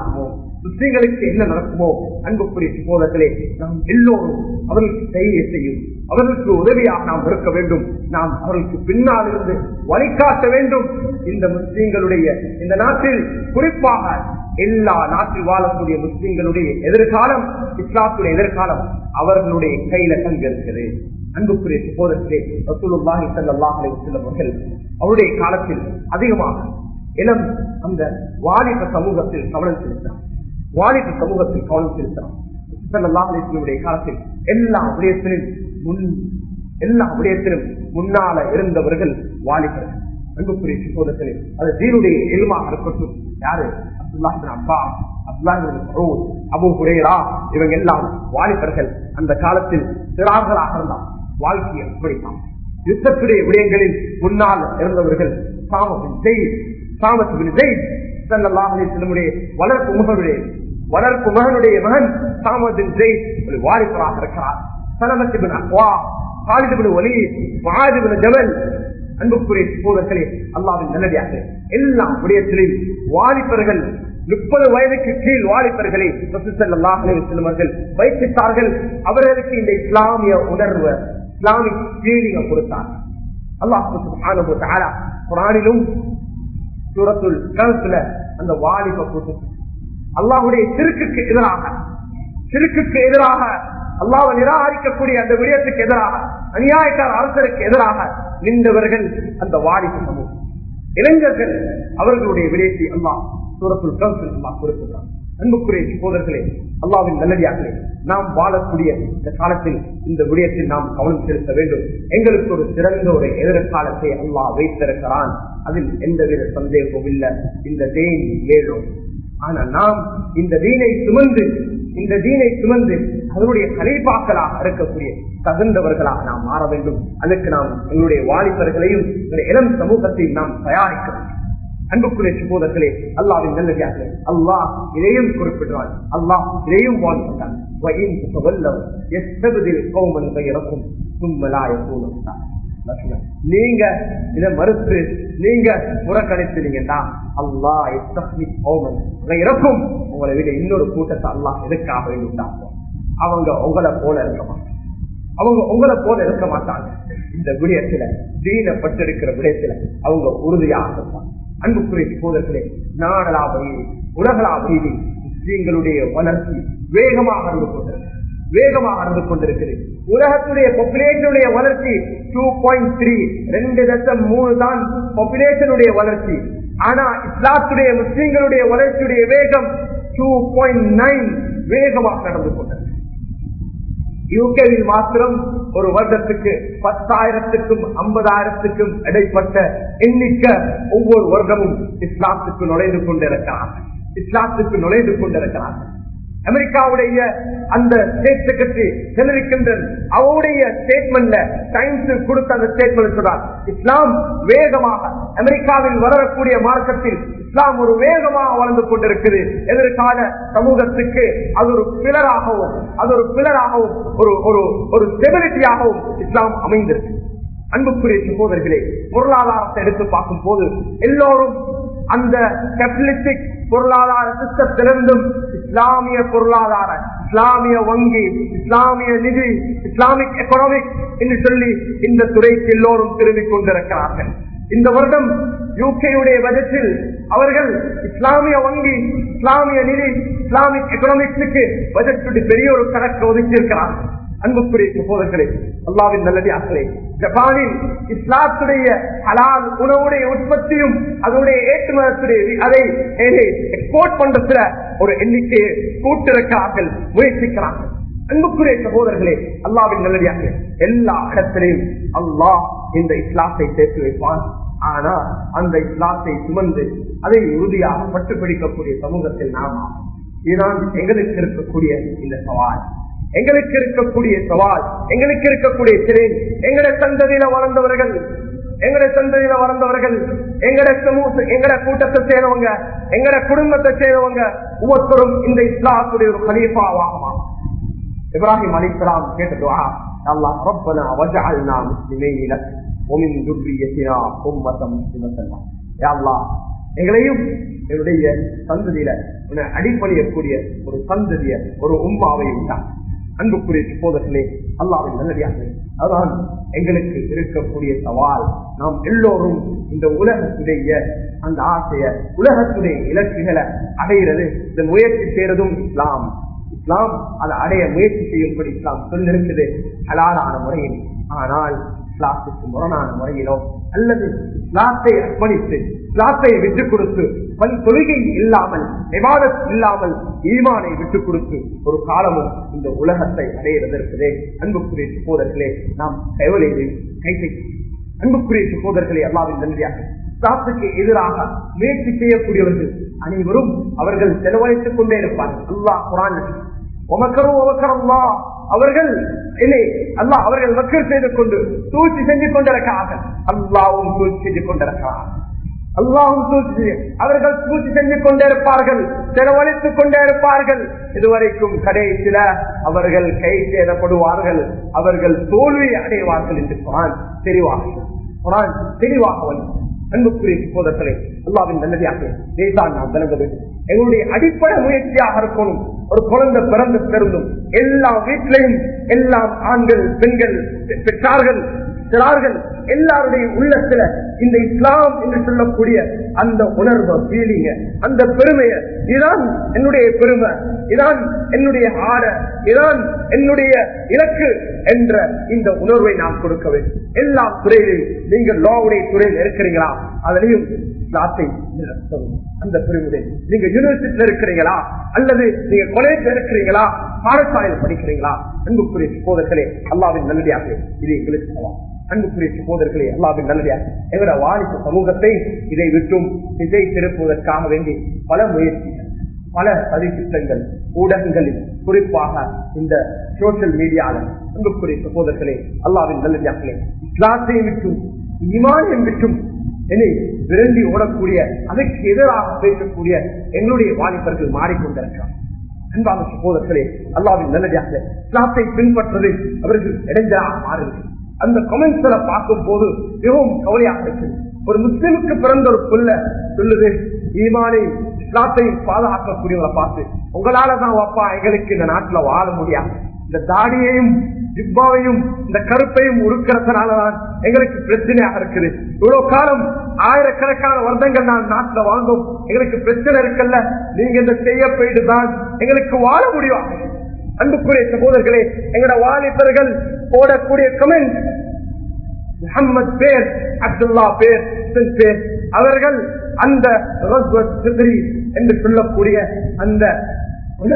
முஸ்லீம்களுக்கு என்ன நடக்குமோ அன்புக்குரிய சகோதரர்களே நாம் எல்லோரும் அவர்களுக்கு செய்ய செய்யும். அவர்களுக்கு உதவியாக நாம் இருக்க வேண்டும். நாம் அவர்களுக்கு பின்னால் இருந்து வழிகாட்ட வேண்டும். இந்த முஸ்லீம்களுடைய இந்த நாட்டில் குறிப்பாக எல்லா நாட்டில் வாழக்கூடிய முஸ்லீம்களுடைய எதிர்காலம் இஸ்லாத்துடைய எதிர்காலம் அவர்களுடைய கையில தங்க இருக்குது. அன்புக்குரிய சகோதரத்திலே ரசூலுல்லாஹி ஸல்லல்லாஹு அலைஹி வஸல்லம் அவர்கள் அவருடைய காலத்தில் அதிகமாக இளம் அந்த வாலிப சமூகத்தில் கவனம் செலுத்தினார் வாலிப சமூகத்தில் கவனம் செலுத்தினார் ஸல்லல்லாஹு காலத்தில் எல்லா விடயத்திலும் முன் எல்லா விடயத்திலும் முன்னால இருந்தவர்கள் வாலிபர்கள். அன்புக்குரிய சகோதரத்திலே அது தீனுடைய எலுமாக இருக்கட்டும். யாரு? அப்துல்லாஹின் அப்பா அப்துல்லாஹின் அபு ஹுரேரா இவங்க எல்லாம் வாலிபர்கள். அந்த காலத்தில் சிறார்களாக இருந்தார் வாழ்க்கையை அப்படித்தான். யுத்தத்துடைய விடயங்களில் முன்னால் இருந்தவர்கள் சாமத்தின் செய்தி சாமத்தின் செய் வளர்ப்பு முகனுடைய வளர்ப்பு மகனுடைய மகன் சாமத்தின் ஜெய் ஒரு வாலிபராக இருக்கிறார். சலமத்தின் அக்வா ஒலி அன்புக்குரிய சோதர்களே அல்லாவின் நல்லடியாக எல்லா விடயத்திலும் வாலிபர்கள் முப்பது வயதுக்கு கீழ் வாலிபர்களை செல்லுமார்கள் வைத்தித்தார்கள் அவர்களுக்கு இந்த இஸ்லாமிய உணர்வு இஸ்லாமிக் கொடுத்தார். அல்லாஹ் குரானிலும் சூரத்துள் கழுத்துல அந்த வாலிப கூட்டம் அல்லாஹுடைய சிறுக்குக்கு எதிராக சிறுக்குக்கு எதிராக அல்லாவை நிராகரிக்கக்கூடிய அந்த விடயத்துக்கு எதிராக அநியாயக்கார அரசருக்கு எதிராக நின்றவர்கள் அந்த வாலிப சமூகம். இளைஞர்கள் அவர்களுடைய விடயத்தை அல்லா சூரத்துள் கழுத்தில் அல்லா கொடுத்துள்ளார் அன்புக்குரிய சோதர்களே அல்லாவின் நல்லடியார்களே நாம் வாழக்கூடிய இந்த காலத்தில் இந்த விடயத்தில் நாம் கவனம் செலுத்த வேண்டும். எங்களுக்கு ஒரு சிறந்த ஒரு எதிர்காலத்தை அல்லாஹ் வைத்திருக்கிறான். அதில் எந்தவித சந்தேகமும் இல்லை. இந்த தேன் ஏழும் ஆனா நாம் இந்த தீனை சுமந்து இந்த தீனை சுமந்து அதனுடைய கலைப்பாக்களாக இருக்கக்கூடிய தகுந்தவர்களாக நாம் மாற வேண்டும். அதற்கு நாம் எங்களுடைய வாலிபர்களையும் இளம் சமூகத்தையும் நாம் தயாரிக்க வேண்டும். அன்புக்குரிய சகோதரர்களே அல்லாவின் நல்லதாக அல்லாஹ் இதையும் குறிப்பிடுவான். அல்லாஹ் இதையும் வாழ்ந்தான் நீங்க இதை மறுத்து நீங்க புறக்கணித்தீங்கன்னா அல்லாஹ் இறக்கும் உங்களை விட இன்னொரு கூட்டத்தை அல்லாஹ் எதுக்காக வேண்டிட்டாங்க அவங்க உங்களை போல இருக்க மாட்டாங்க. அவங்க உங்களை போல இருக்க மாட்டாங்க. இந்த விடயத்துல தீனப்பட்டிருக்கிற விடயத்துல அவங்க உறுதியாக இருப்பாங்க. அன்புக்குரிய சோதர்களே நாடலாபதி உலகளாபதி முஸ்லீம்களுடைய வளர்ச்சி வேகமாக இருந்து கொண்டிருக்கு. வேகமாக இருந்து கொண்டிருக்கிறது. உலகத்துடைய பாப்புலேஷனுடைய வளர்ச்சி டூ பாயிண்ட் த்ரீ ரெண்டு லட்சம் மூணு தான் பாப்புலேஷனுடைய வளர்ச்சி. ஆனா இஸ்லாத்துடைய முஸ்லீம்களுடைய வளர்ச்சியுடைய வேகம் டூ பாயிண்ட் நைன் வேகமாக நடந்து கொண்டது. யூகேவில் மாத்திரம் ஒரு வருடத்துக்கு பத்தாயிரத்துக்கும் ஐம்பதாயிரத்துக்கும் இடைப்பட்ட எண்ணிக்கை ஒவ்வொரு வருடமும் இஸ்லாத்துக்கு நுழைந்து கொண்டிருக்கிறார்கள். இஸ்லாத்துக்கு நுழைந்து கொண்டிருக்கிறார்கள். அமெரிக்காவுடைய அந்த ஸ்டேட் செக்ரட்டரி செனரிக்கின்றன் அவருடைய ஸ்டேட்மெண்ட்ல டைம்ஸ் கொடுத்த அந்த ஸ்டேட்மெண்ட் சொல்றார் இஸ்லாம் வேகமாக அமெரிக்காவில் வளரக்கூடிய மார்க்கத்தில் இஸ்லாம் ஒரு வேகமாக வளர்ந்து கொண்டிருக்குது. எதிர்கால சமூகத்துக்கு அது ஒரு பிளராகவும் அது ஒரு பிளராகவும் ஒரு ஒரு ஒரு ஸ்டெபிலிட்டியாகவும் இஸ்லாம் அமைந்திருக்கு. அன்புக்குரிய சகோதரர்களே பொருளாதாரத்தை எடுத்து பார்க்கும் போது எல்லோரும் அந்த கேபிட்டலிஸ்டிக் பொருளாதார சிஸ்டத்திலிருந்தும் இஸ்லாமிய பொருளாதார இஸ்லாமிய வங்கி இஸ்லாமிய நிதி இஸ்லாமிக் எக்கனாமிக் என்று சொல்லி இந்த துறைக்கு எல்லோரும் திரும்பிக் கொண்டிருக்கிறார்கள். இந்த வருடம் யூகேயுடைய பட்ஜெட்டில் அவர்கள் இஸ்லாமிய வங்கி இஸ்லாமிய நிதி இஸ்லாமிக் எக்கனாமிக்ஸுக்கு பட்ஜெட் பெரிய ஒரு கணக்கு ஒதுக்கியிருக்கிறார்கள். அன்புக்குரிய சகோதரர்களே அல்லாவின் நல்லதார்களே ஜப்பானில் இஸ்லாத்துடைய ஹலால் உணவுடைய உற்பத்தியும் அதனுடைய ஏற்றுமதத்துடைய அதை எக்ஸ்போர்ட் பண்ற ஒரு எண்ணிக்கையை கூட்டிருக்கிறார்கள் முயற்சிக்கிறார்கள். அன்புக்குரிய சகோதரர்களே அல்லாவின் நல்லடியாக எல்லா இடத்திலையும் அல்லாஹ் இந்த இஸ்லாத்தை சேர்த்து வைப்பான். ஆனா அந்த இஸ்லாத்தை சுமந்து அதை உறுதியாக பட்டுப்பிடிக்கக்கூடிய சமூகத்தில் நாம இதுதான் எங்களுக்கு இருக்கக்கூடிய இந்த சவால். எங்களுக்கு இருக்கக்கூடிய சவால் எங்களுக்கு இருக்கக்கூடிய திறன் எங்கட சந்ததியில வளர்ந்தவர்கள் எங்களை சந்ததியில வளர்ந்தவர்கள் எங்களை சமூக எங்கட கூட்டத்தை சேர்ந்தவங்க எங்கட குடும்பத்தை சேர்ந்தவங்க ஒவ்வொருத்தரும் இந்த இஸ்லாத்துடைய ஒரு கலீஃபாவாகுமா? இப்ராஹிம் அலி இஸ்லாம் கேட்டதுவா நல்லா ரப்பனா வஜால்னா முஸ்லிமையில ஒமின் துர்ரியத்தினா உம்மதம் முஸ்லிமத்தல்லா. யாவ்லா எங்களையும் என்னுடைய சந்ததியில அடிப்படையக்கூடிய ஒரு சந்ததிய ஒரு உம்மாவை உண்டான் அன்புக்குரிய சகோதரர்களே அல்லாவின் நல்லடியாக அதான் எங்களுக்கு இருக்கக்கூடிய சவால். நாம் எல்லோரும் இந்த உலகத்துடைய அந்த ஆசைய உலகத்துடைய இலக்குகளை அடைகிறது இந்த முயற்சி செய்யறதும் இஸ்லாம். இஸ்லாம் அதை அடைய முயற்சி செய்யும்படி இஸ்லாம் சொல்லிருக்குது ஹலாலான முறையில். ஆனால் இஸ்லாத்துக்கு முரணான முறையிலோ அல்லது இஸ்லாத்தை அர்ப்பணித்து இஸ்லாத்தை விட்டுக் கொடுத்து பல் தொழுகை இல்லாமல் விவாதம் இல்லாமல் ஈமானை விட்டுக் கொடுத்து ஒரு காலமும் இந்த உலகத்தை அடையிறதற்கே அன்புக்குரிய சகோதரர்களே நாம் கைவலையை கைதை அன்புக்குரிய சகோதரர்களே அல்லாவின் நன்றியாக இஸ்லாத்துக்கு எதிராக முயற்சி செய்யக்கூடியவர்கள் அனைவரும் அவர்கள் செலவழித்துக் கொண்டே இருப்பார்கள். அல்லா குரான் அவர்கள் இல்லை அல்லாஹ் அவர்கள் மக்கள் செய்து கொண்டு சூழ்ச்சி செஞ்சு கொண்டிருக்கிறார்கள். அல்லாவும் சூழ்ச்சி செஞ்சு கொண்டிருக்கிறார் அல்லாவும் சூழ்ச்சி அவர்கள் சூழ்ச்சி செஞ்சு கொண்டே இருப்பார்கள் செலவழித்துக் கொண்டே இருப்பார்கள் இதுவரைக்கும் கடைசியில அவர்கள் கை சேதப்படுவார்கள் அவர்கள் தோல்வி அடைவார்கள் என்று குரான் தெளிவாக குரான் தெளிவாக வலிக்கும் அன்புக்குரிய சகோதரர்களே அல்லாவின் நல்லதாக இதைதான் நாம் விளங்க வேண்டும் எங்களுடைய அடிப்படை முயற்சியாக இருக்கணும். ஒரு குழந்தை பிறந்து பிறந்தும் எல்லா வீட்டிலையும் எல்லாம் ஆண்கள் பெண்கள் பெற்றார்கள். சிறார்கள் எல்லாருடைய உள்ளத்துல இந்த இஸ்லாம் என்று சொல்லக்கூடிய அந்த உணர்வை ஃபீலிங்க அந்த பெருமைய இதான் என்னுடைய பெருமை இதான் என்னுடைய ஆட இதான் என்னுடைய இலக்கு என்ற இந்த உணர்வை நாம் கொடுக்க வேண்டும். எல்லா துறையிலும் நீங்கள் லாவுடைய துறையில் இருக்கிறீங்களா அதிலையும் அந்த பெருமுறை நீங்க யூனிவர்சிட்டியில இருக்கிறீங்களா அல்லது நீங்க காலேஜ்ல இருக்கிறீங்களா பாடசாலையில் படிக்கிறீங்களா அன்புக்குரிய சகோதரர்களே அல்லாவின் நல்லடியாக இது எங்களுக்கு அன்புக்குரிய சகோதரர்களே அல்லாவின் நல்லடியாக எங்களோட வாலிப சமூகத்தை இதை விட்டும் திசை திருப்புவதற்காக வேண்டி பல முயற்சிகள் பல பதித்திட்டங்கள் ஊடகங்களில் குறிப்பாக இந்த சோசியல் மீடியாவில் அன்புக்குரிய சகோதரர்களே அல்லாவின் நல்லதாக்களே இஸ்லாத்தை விட்டும் இமானியம் விட்டும் என்னை விரும்பி ஓடக்கூடிய அதற்கு எதிராக பேசக்கூடிய எங்களுடைய வாலிபர்கள் மாறிக்கொண்டிருக்கிறார் அன்பான சகோதரர்களே அல்லாவின் நல்லதாக இஸ்லாத்தை பின்பற்றுவது அவர்கள் இடைஞ்சலாக மாறுகிறது அந்த கமெண்ட்ஸ்ல பார்க்கும் போது மிகவும் கவலையாக இருக்குது. ஒரு முஸ்லிமுக்கு பிறந்த ஒரு புள்ள சொல்லுது ஈமானை இஸ்லாத்தை பாதுகாக்கக்கூடியவங்களை பார்த்து உங்களால தான் அப்பா எங்களுக்கு இந்த நாட்டுல வாழ முடியாது. இந்த தாடியையும் ஜிப்பாவையும் இந்த கருப்பையும் உருக்கிறதுனாலதான் எங்களுக்கு பிரச்சனையாக இருக்குது. இவ்வளவு காலம் ஆயிரக்கணக்கான வருடங்கள் நான் நாட்டுல வாழ்ந்தோம். எங்களுக்கு பிரச்சனை இருக்குல்ல. நீங்க இந்த செய்ய போயிட்டு தான் எங்களுக்கு வாழ முடியும். அன்புக்குரிய சகோதரர்களே எங்களோட வாலிபர்கள் போடக்கூடிய கமெண்ட் முகமது பேர் அப்துல்லா பேர் பேர். அவர்கள் அந்த என்று சொல்லக்கூடிய அந்த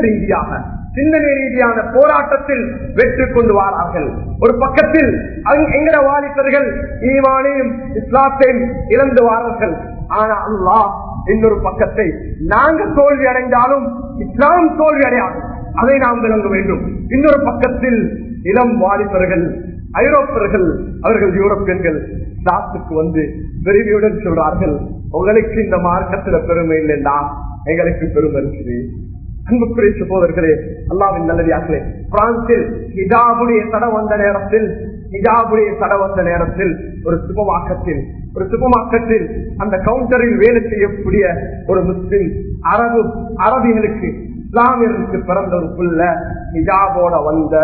ரீதியாக சிந்தனை ரீதியான போராட்டத்தில் வெற்றி கொண்டு வாரார்கள். ஒரு பக்கத்தில் எங்கட வாலிபர்கள் ஈவானையும் இஸ்லாத்தையும் இழந்து வாரார்கள். ஆனா அல்லாஹ் இன்னொரு பக்கத்தை நாங்க தோல்வி அடைந்தாலும் இஸ்லாம் தோல்வி அடையாது அதை நாம் விளங்க வேண்டும். இன்னொரு பக்கத்தில் இளம் வாலிபர்கள் ஐரோப்பியர்கள் அவர்கள் யூரோப்பியன்கள் நாட்டுக்கு வந்து பெருமையுடன் சொல்றார்கள் உங்களுக்கு இந்த மார்க்கத்துல பெருமை இல்லைன்னா எங்களுக்கு பெருமை இருக்குது. அன்புக்குரிய சகோதரர்களே அல்லாவின் நல்லதாகவே பிரான்சில் ஹிஜாபுடைய தடை வந்த நேரத்தில் ஹிஜாபுடைய தடை வந்த நேரத்தில் ஒரு சுபமாக்கத்தில் ஒரு சுபமாக்கத்தில் அந்த கவுண்டரில் வேலை செய்யக்கூடிய ஒரு முஸ்லிம் அரபு அரபிகளுக்கு இஸ்லாமியர்களுக்கு பிறந்த ஒரு புள்ள ஹிஜாபோட வந்த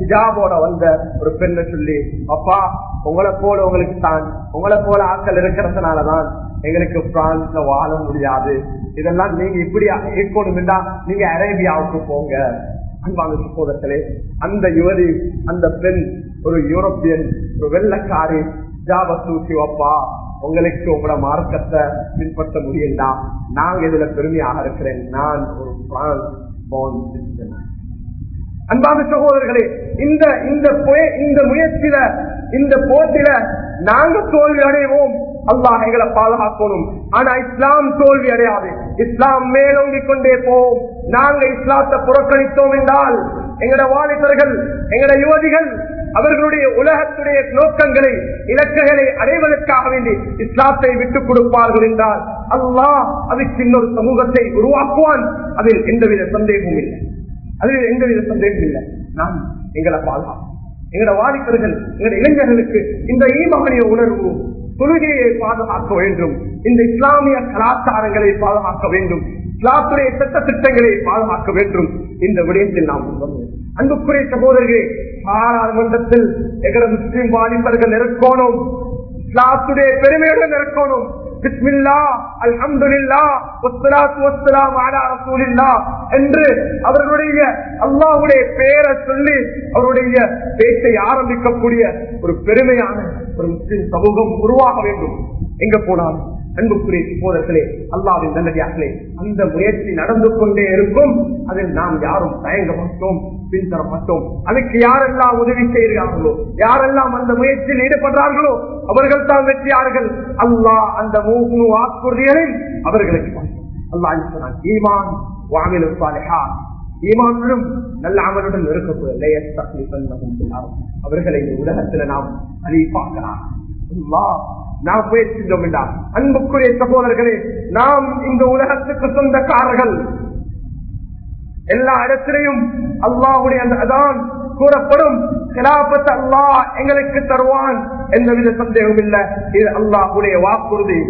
ஹிஜாபோட வந்த ஒரு பெண்ணை சொல்லி அப்பா உங்களை போல உங்களுக்கு தான் உங்களை போல ஆட்கள் இருக்கிறதுனாலதான் எங்களுக்கு பிரான்ஸ்ல வாழ முடியாது. இதெல்லாம் நீங்க இப்படி இருக்கணும்டா நீங்க அரேபியாவுக்கு போங்க. அன்பான சகோதரர்களே அந்த யுவதி அந்த பெண் ஒரு யூரோப்பியன் ஒரு வெள்ளக்காரி ஜாப தூக்கி வப்பா. உங்களுக்கு உங்களோட மார்க்கத்தை பின்பற்ற முடியலா நான் இதுல பெருமையாக இருக்கிறேன். நான் ஒரு பிரான்ஸ் born citizen. அன்பான சகோதரர்களே இந்த இந்த இந்த முயற்சியில இந்த போட்டியில நாங்க தோல்வி அடைவோம். அல்லாஹ் எங்களை பாதுகாக்கணும். ஆனா இஸ்லாம் தோல்வி அடையாது. இஸ்லாம் மேலோங்கி கொண்டே போவோம் நாங்க இஸ்லாத்தை புறக்கணித்தோம் என்றால் எங்கட வாலிபர்கள் எங்கட யுவதிகள் அவர்களுடைய உலகத்துடைய நோக்கங்களை இலக்குகளை அடைவதற்காக வேண்டி இஸ்லாத்தை விட்டுக் கொடுப்பார்கள் என்றால் அல்லாஹ் அதுக்கு இன்னொரு சமூகத்தை உருவாக்குவான். அதில் எந்தவித சந்தேகமும் இல்லை. அதில் எந்தவித சந்தேகம் இல்லை. நாம் எங்களை பாதுகாப்போம். எங்களோட வாலிபர்கள் எங்களோட இளைஞர்களுக்கு இந்த ஈமானிய உணர்வு தொழுகையை பாதுகாக்க வேண்டும். இந்த இஸ்லாமிய கலாச்சாரங்களை பாதுகாக்க வேண்டும். இஸ்லாத்துடைய சட்ட திட்டங்களை பாதுகாக்க வேண்டும். இந்த விடயத்தில் நாம் சொல்லுவோம் அன்புக்குரிய சகோதரர்களே பாராளுமன்றத்தில் எங்களோட முஸ்லிம் வாலிபர்கள் இருக்கணும் இஸ்லாத்துடைய பெருமையுடன் இருக்கணும் என்று அவர்களுடைய அல்லாவுடைய பெயரை சொல்லி அவருடைய பேச்சை ஆரம்பிக்கக்கூடிய ஒரு பெருமையான ஒரு முஸ்லிம் சமூகம் உருவாக வேண்டும். எங்க போனாலும் அன்புக்குரிய சகோதரர்களே அல்லாவின் நல்லடியார்களே அந்த முயற்சி நடந்து கொண்டே இருக்கும். அதில் நாம் யாரும் தயங்க மாட்டோம் பின்தர மாட்டோம் அதுக்கு யாரெல்லாம் உதவி செய்கிறார்களோ யாரெல்லாம் அந்த முயற்சியில் ஈடுபடுறார்களோ அவர்கள் தான் வெற்றியார்கள் அல்லாஹ் அந்த மூணு வாக்குறுதிகளில் அவர்களுக்கு அல்லாஹ் சொன்னான் ஈமான் வாமிலு சாலிஹா ஈமானுடன் நல்ல அமலுடன் இருக்கக்கூடிய அவர்களை உலகத்துல நாம் அறிவிப்பாக்கலாம் நாம் முயற்சித்தோம் என்றார் அன்புக்குரிய சகோதரர்களே நாம் இந்த உலகத்துக்கு சொந்தக்காரர்கள் எல்லா இடத்திலையும் அல்லாஹுடைய அந்த அதான் கூறப்படும் கிலாபத் அல்லாஹ் எங்களுக்கு தருவான் எந்தவித சந்தேகம் இல்லை இது அல்லாஹுடைய வாக்குறுதி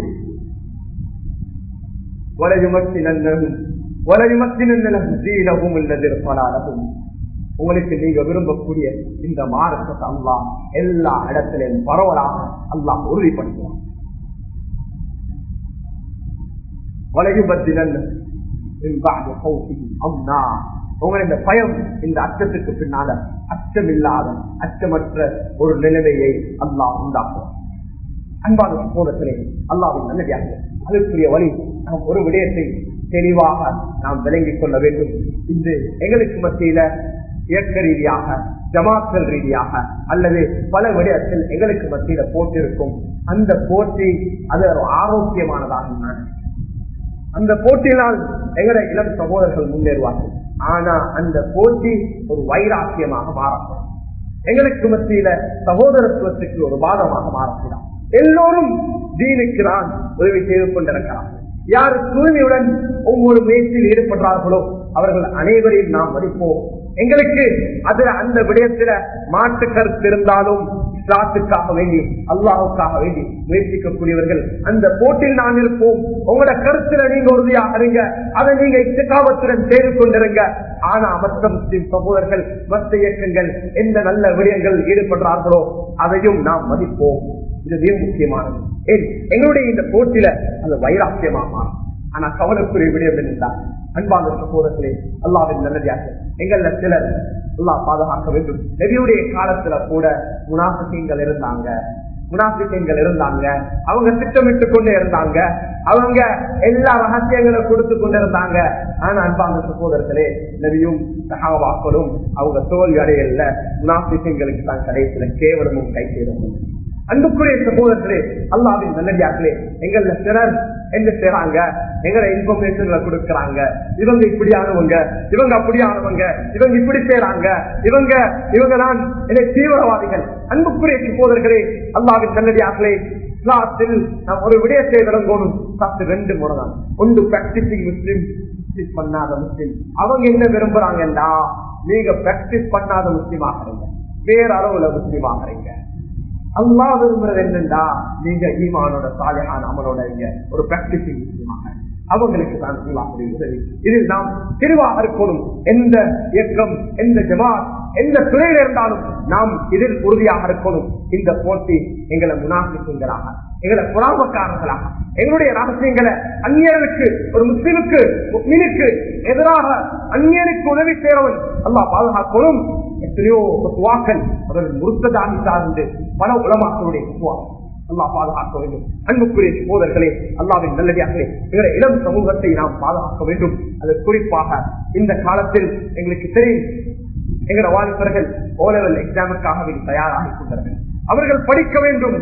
உங்களுக்கு நீங்க விரும்பக்கூடிய இந்த மார்க்கத்தை அல்லா எல்லா இடத்திலும் பரவலாக அல்லாஹ் உறுதிப்படுத்துவான். உங்களுடைய பயம் இந்த அச்சத்துக்கு பின்னால அச்சமில்லாத அச்சமற்ற ஒரு நிலைமையை அல்லாஹ் உண்டாக்குவான். அன்பான சமூகத்திலே அல்லாவின் நல்லதாக அதற்குரிய வழி நாம் ஒரு விடயத்தை தெளிவாக நாம் விளங்கிக் கொள்ள வேண்டும். இன்று எங்களுக்கு மத்தியில இயக்க ரீதியாக ஜமாக்கள் ரீதியாக அல்லது பல விடயத்தில் எங்களுக்கு மத்தியில போட்டிருக்கும் அந்த போட்டி அது ஆரோக்கியமானதாக அந்த போட்டியினால் எங்களை இளம் சகோதரர்கள் முன்னேறுவார்கள். ஆனா அந்த போட்டி ஒரு வைராக்கியமாக மாறப்படும் எங்களுக்கு மத்தியில சகோதரத்துவத்துக்கு ஒரு பாதமாக மாறப்படும் எல்லோரும் தீனுக்கு தான் உதவி செய்து கொண்டிருக்கிறார்கள். யார் தூய்மையுடன் ஒவ்வொரு முயற்சியில் ஈடுபடுறார்களோ அவர்கள் அனைவரையும் நாம் மதிப்போம் எங்களுக்கு அதுல அந்த விடயத்துல மாற்று கருத்து இருந்தாலும் இஸ்லாத்துக்காக வேண்டி அல்லாவுக்காக வேண்டி முயற்சிக்கக்கூடியவர்கள் அந்த போட்டியில் நான் இருப்போம். உங்களோட கருத்துல நீங்க உறுதியாக இருங்க. அதை நீங்க இச்சகாவத்துடன் செய்து கொண்டிருங்க ஆனா மற்ற முஸ்லிம் சகோதரர்கள் மற்ற இயக்கங்கள் எந்த நல்ல விடயங்கள் ஈடுபடுறார்களோ அதையும் நாம் மதிப்போம். இது மிக முக்கியமானது. ஏன்? எங்களுடைய இந்த போட்டியில அது வைராக்கியமாக மாறும். ஆனா கவலைக்குரிய விடயம் என்னென்றால் அன்பான சகோதரர்களே அல்லாவின் நல்லதாக எங்கள்ல சிலர் அல்லா பாதுகாக்க வேண்டும். நபியுடைய காலத்துல கூட முனாசிக்கங்கள் இருந்தாங்க. முனாசிக்கங்கள் இருந்தாங்க. அவங்க திட்டமிட்டு கொண்டே இருந்தாங்க. அவங்க எல்லா ரகசியங்களும் கொடுத்து கொண்டிருந்தாங்க ஆனா அன்பான சகோதரர்களே நபியும் சகாவாக்களும் அவங்க தோல்வி அடையல முனாசிக்கங்களுக்கு தான் கடைசியில கேவலமும் கை சேரும் அன்புக்குரிய சகோதரர்களே அல்லாவின் நல்லடியார்களே எங்கள்ல சிலர் என்ன செய்யறாங்க எங்களை இன்ஃபர்மேஷன்ல கொடுக்கறாங்க? இவங்க இப்படியானவங்க இவங்க அப்படியானவங்க இவங்க இப்படி செய்யறாங்க இவங்க இவங்க தான் என்னை தீவிரவாதிகள். அன்புக்குரிய சகோதரர்களே அல்லாவின் நல்லடியார்களே இஸ்லாத்தில் நாம் ஒரு விடயத்தை விளங்கணும். சாத்து ரெண்டு முறை தான் ஒன்று பிராக்டிசிங் முஸ்லீம் பண்ணாத முஸ்லீம் அவங்க என்ன விரும்புறாங்கன்னா நீங்க பிராக்டிஸ் பண்ணாத முஸ்லீம் ஆகிறீங்க. வேற முஸ்லீம் ஆகிறீங்க. அல்லா விரும்புறது என்னண்டா நீங்க ஈமானோட சாலையான அமலோட இங்க ஒரு பிராக்டிசிங் முஸ்லிமாக அவங்களுக்கு தான் அல்லாஹுடைய உதவி. இதில் நாம் தெளிவாக இருக்கணும் எந்த இயக்கம் எந்த ஜமாத் எந்த துறையில இருந்தாலும் நாம் இதில் உறுதியாக இருக்கணும். இந்த போட்டி எங்களை முனாசிக்குங்களாக எங்களை புறாமக்காரர்களாக எங்களுடைய ரகசியங்களை அந்நியருக்கு ஒரு முஸ்லிமுக்கு முஸ்லிமுக்கு எதிராக அந்நியனுக்கு உதவி செய்யறவன் அல்லா பாதுகாக்கணும். எத்தனையோ துவாக்கள் அவர்கள் முருத்ததாகி சார்ந்து பல உலமாக்களுடைய அல்லா பாதுகாக்க வேண்டும். அன்புக்குரிய சோதர்களே அல்லாவின் நல்லடியார்களே எங்களை இளம் சமூகத்தை நாம் பாதுகாக்க வேண்டும். அது குறிப்பாக இந்த காலத்தில் எங்களுக்கு தெரியும் எங்களோட வாலிபர்கள் ஓலவல் எக்ஸாமுக்காக தயாராகி கொண்டார்கள் அவர்கள் படிக்க வேண்டும்.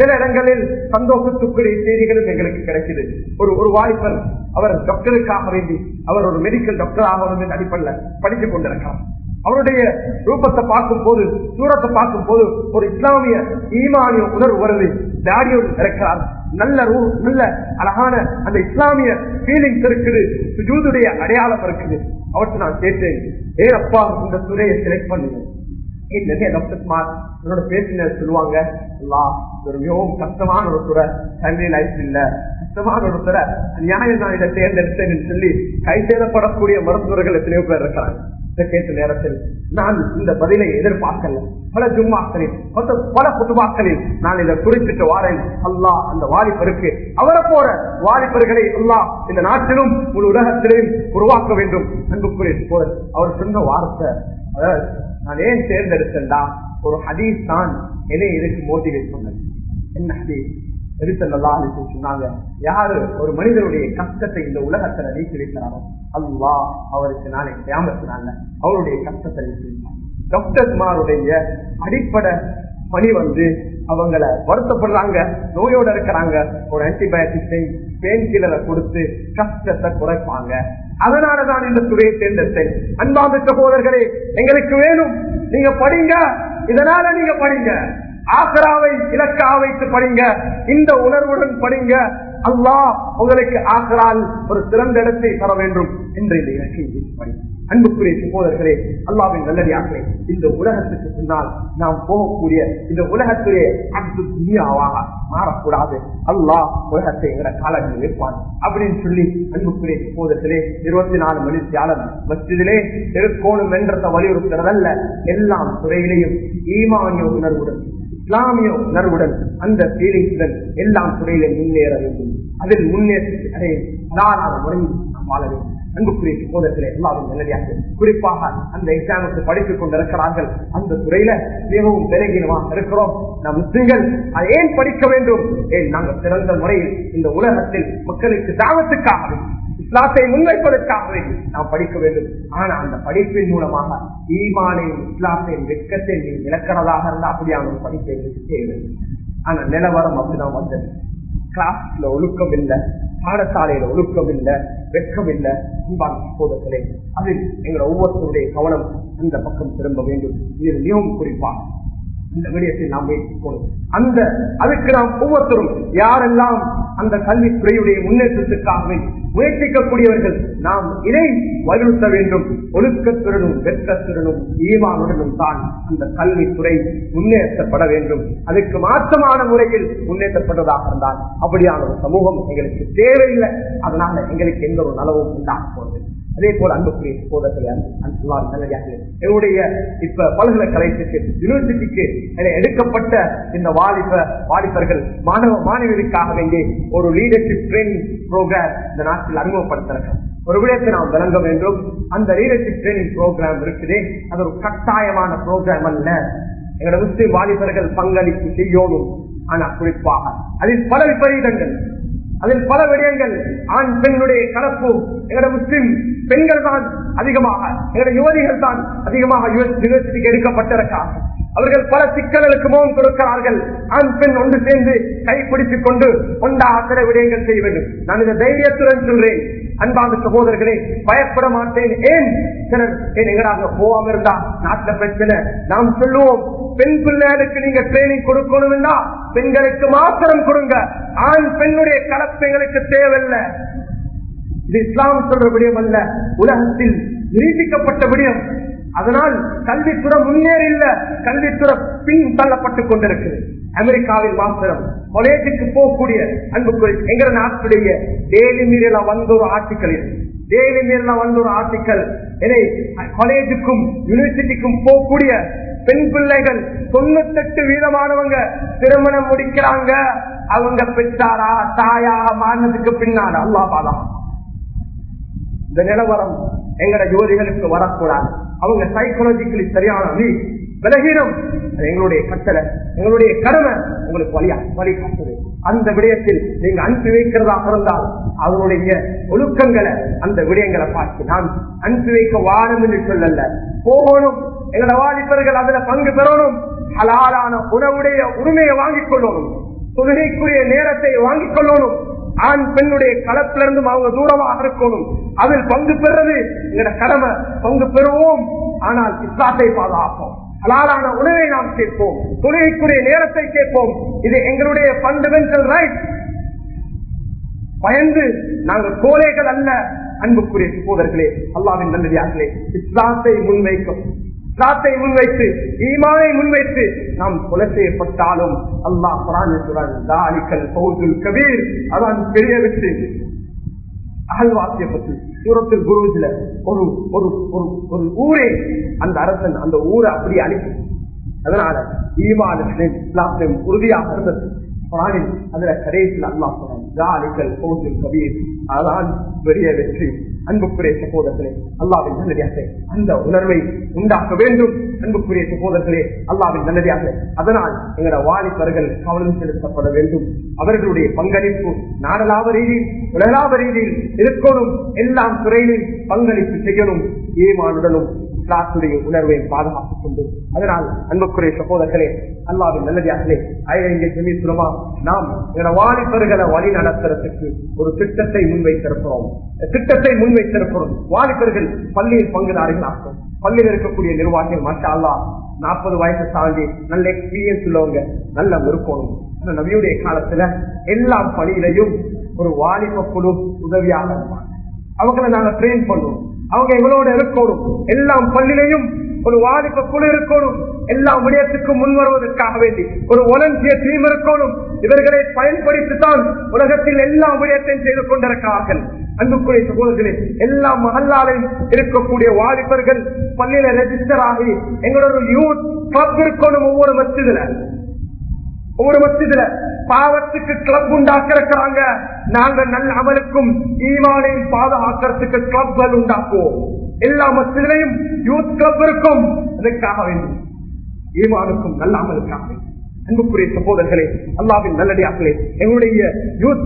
சில இடங்களில் சந்தோஷத்துக்குரிய செய்திகளும் எங்களுக்கு கிடைக்குது ஒரு ஒரு வாலிபர் அவர் டாக்டருக்காக வேண்டி அவர் ஒரு மெடிக்கல் டாக்டர் ஆகணும் அடிப்படையில் படித்துக் கொண்டிருக்கிறார். அவருடைய ரூபத்தை பார்க்கும் போது சூரத்தை பார்க்கும் போது ஒரு இஸ்லாமிய ஈமானிய உணர்வு வருது. தாடியோடு இறக்கிறார். நல்ல ரூ நல்ல அழகான அந்த இஸ்லாமிய ஃபீலிங்ஸ் இருக்குது. சுஜூதுடைய அடையாளம் இருக்குது. அவற்றை நான் கேட்டேன். ஏ அப்பா இந்த துறையை செலக்ட் பண்ணுங்க நிறைய டாக்டர்ஸ்மார் என்னோட பேசினர் சொல்லுவாங்க. ஒரு மிகவும் கஷ்டமான ஒரு துறை. ஃபேமிலி லைஃப் இல்ல. கஷ்டமான ஒரு துறை. நியாயம் நான் இதை தேர்ந்தெடுத்தேன்னு சொல்லி கை சேதப்படக்கூடிய மருத்துவர்கள் எத்தனையோ பேர் இருக்கிறாங்க. கேட்ட நேரத்தில் நான் இந்த பதிலை எதிர்பார்க்கல. பல ஜும்மாக்களில் பல பல நான் இதை குறிப்பிட்டு வாரேன். அல்லாஹ் அந்த வாலிபருக்கு அவரை போற வாலிபர்களை அல்லாஹ் இந்த நாட்டிலும் ஒரு உலகத்திலும் உருவாக்க வேண்டும். அன்புக்குரிய போர் அவர் சொன்ன வார்த்தை நான் ஏன் தேர்ந்தெடுத்தேன்டா? ஒரு ஹதீஸ் தான் என்னை இதுக்கு மோட்டிவேட் பண்ணது. என்ன ஹதீஸ்? சொன்னாங்க யாரு ஒரு மனிதனுடைய கஷ்டத்தை இந்த உலகத்துல நீக்கி வைக்கிறாரோ அல்லா அவருக்கு நாளை கிராமத்தினால அவருடைய கஷ்டத்தை நீக்கி டாக்டர்மாருடைய அடிப்படை பணி வந்து அவங்கள வருத்தப்படுறாங்க நோயோட இருக்கிறாங்க ஒரு ஆன்டிபயோட்டிக்ஸை பெயின் கில்லரை கொடுத்து கஷ்டத்தை குறைப்பாங்க. அதனாலதான் இந்த துறையை தேர்ந்தெடுத்தேன். அன்பாந்த சகோதரர்களே எங்களுக்கு வேணும். நீங்க படிங்க. இதனால நீங்க படிங்க. ஆசராவை இலக்கா வைத்து படிங்க. இந்த உணர்வுடன் படிங்க. அல்லாஹ் உங்களுக்கு ஆசரால் ஒரு சிறந்த இடத்தை தர வேண்டும் என்று இந்த இலக்கை படிங்க. அன்புக்குரிய சகோதரர்களே அல்லாவின் நல்லடியார்களே இந்த உலகத்துக்கு பின்னால் நாம் போகக்கூடிய இந்த உலகத்திலே அன்பு துணியாவாக மாறக்கூடாது. அல்லாஹ் உலகத்தை எங்கட காலங்களில் வைப்பான் அப்படின்னு சொல்லி அன்புக்குரிய சகோதரத்திலே இருபத்தி நாலு மணி தியாலம் மஸ்ஜிதிலே திருக்கோணம் என்றதை வலியுறுத்துறதல்ல. எல்லாம் துறையிலையும் ஈமானிய உணர்வுடன் இஸ்லாமிய உணர்வுடன் அந்த பீலிங்ஸுடன் எல்லாம் துறையில முன்னேற வேண்டும். அதில் முன்னேற்றி அடைய அதான முறையில் நாம் வாழ வேண்டும். அன்புக்குரிய சகோதரத்திலே எல்லாரும் நல்லதாக குறிப்பாக அந்த எக்ஸாமுக்கு படித்துக் கொண்டிருக்கிறார்கள். அந்த துறையில மிகவும் பெருகினமாக இருக்கிறோம். நம் முஸ்லிம்கள் அதை ஏன் படிக்க வேண்டும்? ஏன் நாங்கள் சிறந்த முறையில் இந்த உலகத்தில் மக்களுக்கு தாவத்துக்காக இஸ்லாத்தை முன்வைப்பதற்காகவே நாம் படிக்க வேண்டும். ஆனா அந்த படிப்பின் மூலமாக ஈமானையும் இஸ்லாத்தையும் வெட்கத்தை நீ இழக்கிறதாக இருந்தால் அப்படியான ஒரு படிப்பை எங்களுக்கு ஆனா நிலவரம் அப்படிதான் வந்தது. கிளாஸ்ல ஒழுக்கம் இல்லை பாடசாலையில ஒழுக்கம் இல்லை வெட்கம் இல்லை அன்பான சகோதரர்களே. அதில் எங்களை ஒவ்வொருத்தருடைய கவனம் அந்த பக்கம் திரும்ப வேண்டும். இது மிகவும் குறிப்பாக இந்த விடயத்தை நாம் வைத்துக்கொள்ளும் அந்த அதுக்கு நாம் ஒவ்வொருத்தரும் யாரெல்லாம் அந்த கல்வித்துறையுடைய முன்னேற்றத்துக்காகவே முயற்சிக்கக்கூடியவர்கள் நாம் இதை வலியுறுத்த வேண்டும். ஒழுக்கத்துடனும் வெற்றத்துடனும் ஈவானுடனும் தான் அந்த கல்வித்துறை முன்னேற்றப்பட வேண்டும். அதுக்கு மாற்றமான முறையில் முன்னேற்றப்படுவதாக இருந்தால் அப்படியான ஒரு சமூகம் எங்களுக்கு தேவையில்லை. அதனால எங்களுக்கு எந்த ஒரு நலவும் உண்டாக போகிறது அதே போல அன்புக்குரிய சகோதரர்களே என்னுடைய இப்ப பல்கலைக்கழகத்துக்கு யூனிவர்சிட்டிக்கு எடுக்கப்பட்ட இந்த வாலிப வாலிபர்கள் மாணவ மாணவிகளுக்காக வேண்டி ஒரு லீடர்ஷிப் ட்ரைனிங் ப்ரோக்ராம் இந்த நாட்டில் அறிமுகப்படுத்துறாங்க ஒரு விடயத்தை நாம் விளங்க வேண்டும். அந்த லீடர்ஷிப் ட்ரைனிங் ப்ரோக்ராம் இருக்குது. அது ஒரு கட்டாயமான ப்ரோக்ராம் அல்ல. எங்களோட முஸ்லிம் வாலிபர்கள் பங்களிப்பு செய்யணும். ஆனா குறிப்பாக அதில் பல விபரீதங்கள் அதில் பல விடயங்கள் ஆண் பெண்ணுடைய கலப்பு எங்களோட முஸ்லிம் பெண்கள் தான் அதிகமாக எங்களோட யுவதிகள் தான் அதிகமாக யூனிவர்சிட்டிக்கு எடுக்கப்பட்டிருக்காங்க அவர்கள் பல சிக்கல்களுக்கு முகம் கொடுக்கிறார்கள். ஆண் பெண் ஒன்று சேர்ந்து கைப்பிடித்துக் கொண்டு கொண்டா விடயங்கள் செய்ய வேண்டும். நான் இந்த தைரியத்துடன் சொல்றேன். அன்பான சகோதரர்களே பயப்பட மாட்டேன். ஏன்? சிலர் ஏன் எங்கடாக போகாம இருந்தா? நாட்டுல பிரச்சனை. நாம் சொல்லுவோம் பெண் பிள்ளைகளுக்கு நீங்க ட்ரைனிங் கொடுக்கணும்னா பெண்களுக்கு மாத்திரம் கொடுங்க. ஆண் பெண்ணுடைய கலப்பு எங்களுக்கு தேவையில்லை. இது இஸ்லாம் சொல்ற விடயம் அல்ல. உலகத்தில் நிரூபிக்கப்பட்ட விடயம். அதனால் கல்வித்துறை முன்னேறில்ல கல்வித்துறை பின் தள்ளப்பட்டுக் கொண்டிருக்கிறது. அமெரிக்காவில் மாத்திரம். கொலேஜுக்கு போகக்கூடிய அன்புக்குறை எங்க நாட்டுடைய டெய்லி மீறில வந்த ஒரு ஆர்டிக்கலில் டெய்லி மீறில வந்த ஒரு ஆர்டிக்கல். இதை காலேஜுக்கும் யூனிவர்சிட்டிக்கும் போகக்கூடிய பெண் பிள்ளைகள் தொண்ணூத்தெட்டு வீதமானவங்க திருமணம் முடிக்கிறாங்க. அவங்க பெற்றாரா தாயா மாறினதுக்கு பின்னால. அல்லா பாதம் இந்த நிலவரம் எங்கட ஜோதிகளுக்கு வரக்கூடாது. அவங்க சைக்கோலஜிக்கலி சரியான வீக் விலகீனம் எங்களுடைய கட்டளை. எங்களுடைய கடமை. உங்களுக்கு வழியா வழி காட்டுது. அந்த விடயத்தில் நீங்க அனுப்பி வைக்கிறதாக இருந்தால் அவருடைய ஒழுக்கங்களை அந்த விடயங்களை பார்த்து நான் அனுப்பி வைக்க வாரம் என்று சொல்லல. போகணும். எங்களோட வாலிபர்கள் அதுல பங்கு பெறணும். ஹலாலான உணவுடைய உரிமையை வாங்கிக் கொள்ளணும். தொழுகைக்குரிய நேரத்தை வாங்கிக் கொள்ளணும். ஆண் பெண்ணுடைய களத்திலிருந்தும் அவங்க தூரமாக இருக்கணும். அதில் பங்கு பெறது எங்களோட கடமை. பங்கு பெறுவோம். ஆனால் இஸ்லாத்தை பாதுகாப்போம். அலாலான உணவை நாம் கேட்போம். தொழுகைக்குரிய நேரத்தை கேட்போம். இது எங்களுடைய பண்டமெண்டல் ரைட் பயந்து நாங்கள் கோலைகள் அல்ல. அன்புக்குரிய சகோதரர்களே அல்லாவின் நல்லதார்களே இஸ்லாத்தை முன்வைக்கும். இஸ்லாத்தை முன்வைத்து ஈமானை முன்வைத்து நாம் கொலை செய்யப்பட்டாலும் அல்லாஹ் குரான் கபீர். அதான் பெரிய வெற்றி. அகழ்வாசிய பற்றி சூரத்தில் குருஜில ஒரு ஒரு ஒரு ஒரு ஊரே அந்த அரசன் அந்த ஊரை அப்படியே அழிக்கும் அதனால ஈமானிலும் இஸ்லாத்தையும் உறுதியாக இருந்தது. குரானில் அதுல கடைசியில் அல்லாஹ் சொன்னான் கபீர். அதான் பெரிய வெற்றி. அன்புக்குரிய சகோதரர்களே அல்லாவின் நல்லதாக அந்த உணர்வை உண்டாக்க வேண்டும். அன்புக்குரிய சகோதரர்களே அல்லாவின் நல்லதாக அதனால் எங்களோட வாலிபர்கள் கவனம் செலுத்தப்பட வேண்டும். அவர்களுடைய பங்களிப்பு நாடலாவ ரீதியில் உலகளாவ ரீதியில் இருக்கணும். எல்லாம் துறையிலும் பங்களிப்பு செய்யணும். ஈமானுடனும் இஸ்லாத்துடைய உணர்வை பாதுகாத்துக் கொண்டு அதனால் அன்புக்குரிய சகோதரர்களே அல்லாவின் நல்லதாகலே ஐந்து செமிசுலமா நாம் வாலிபர்களை வழி நடத்துறதுக்கு ஒரு திட்டத்தை முன்வைத்திருக்கிறோம். திட்டத்தை முன்வைத்திருக்கிறோம். வாலிபர்கள் பள்ளியில் பங்குதாரிகளாகும். பள்ளியில் இருக்கக்கூடிய நிர்வாகிகள் மற்ற அல்லா நாற்பது வயசு தாண்டி நல்ல எக்ஸ்பீரியன்ஸ் உள்ளவங்க நல்ல விருப்பம். ஆனா நபியுடைய காலத்துல எல்லா பணியிலையும் ஒரு வாலிப குழு உதவியாக இருப்பாங்க. அவங்களை நாங்க ட்ரெயின் பண்ணுவோம். அவங்க எங்களோட இருக்கணும். எல்லாம் பள்ளிலையும் ஒரு வாலிப குழு இருக்கணும். எல்லா விடயத்துக்கும் முன் வருவதற்காக வேண்டி ஒரு ஒலம்பியர் டீம் இருக்கணும். இவர்களை பயன்படுத்தித்தான் உலகத்தில் எல்லா விடயத்தையும் செய்து கொண்டிருக்கிறார்கள். அன்புக்குரிய சகோதரர்களே எல்லா மகல்லாலையும் இருக்கக்கூடிய வாலிபர்கள் பள்ளியில ரெஜிஸ்டர் ஆகி எங்களோட யூத் கிளப் இருக்கணும் ஒவ்வொரு மத்தியில ஒவ்வொரு மசிதில பாவத்துக்கு கிளப் உண்டாக்க இருக்கிறாங்க நாங்க நல்ல அமலுக்கும் ஈமானையும் பாதுகாக்கிறதுக்கு கிளப்கள் உண்டாக்குவோம். எல்லா மசிதிலையும் யூத் கிளப் இருக்கும். அதுக்காக வேண்டும். ஈமானுக்கும் நல்ல அமலுக்காக வேண்டும். அன்புக்குரிய சகோதரர்களே அல்லாவின் நல்லடியாக்களே எங்களுடைய யூத்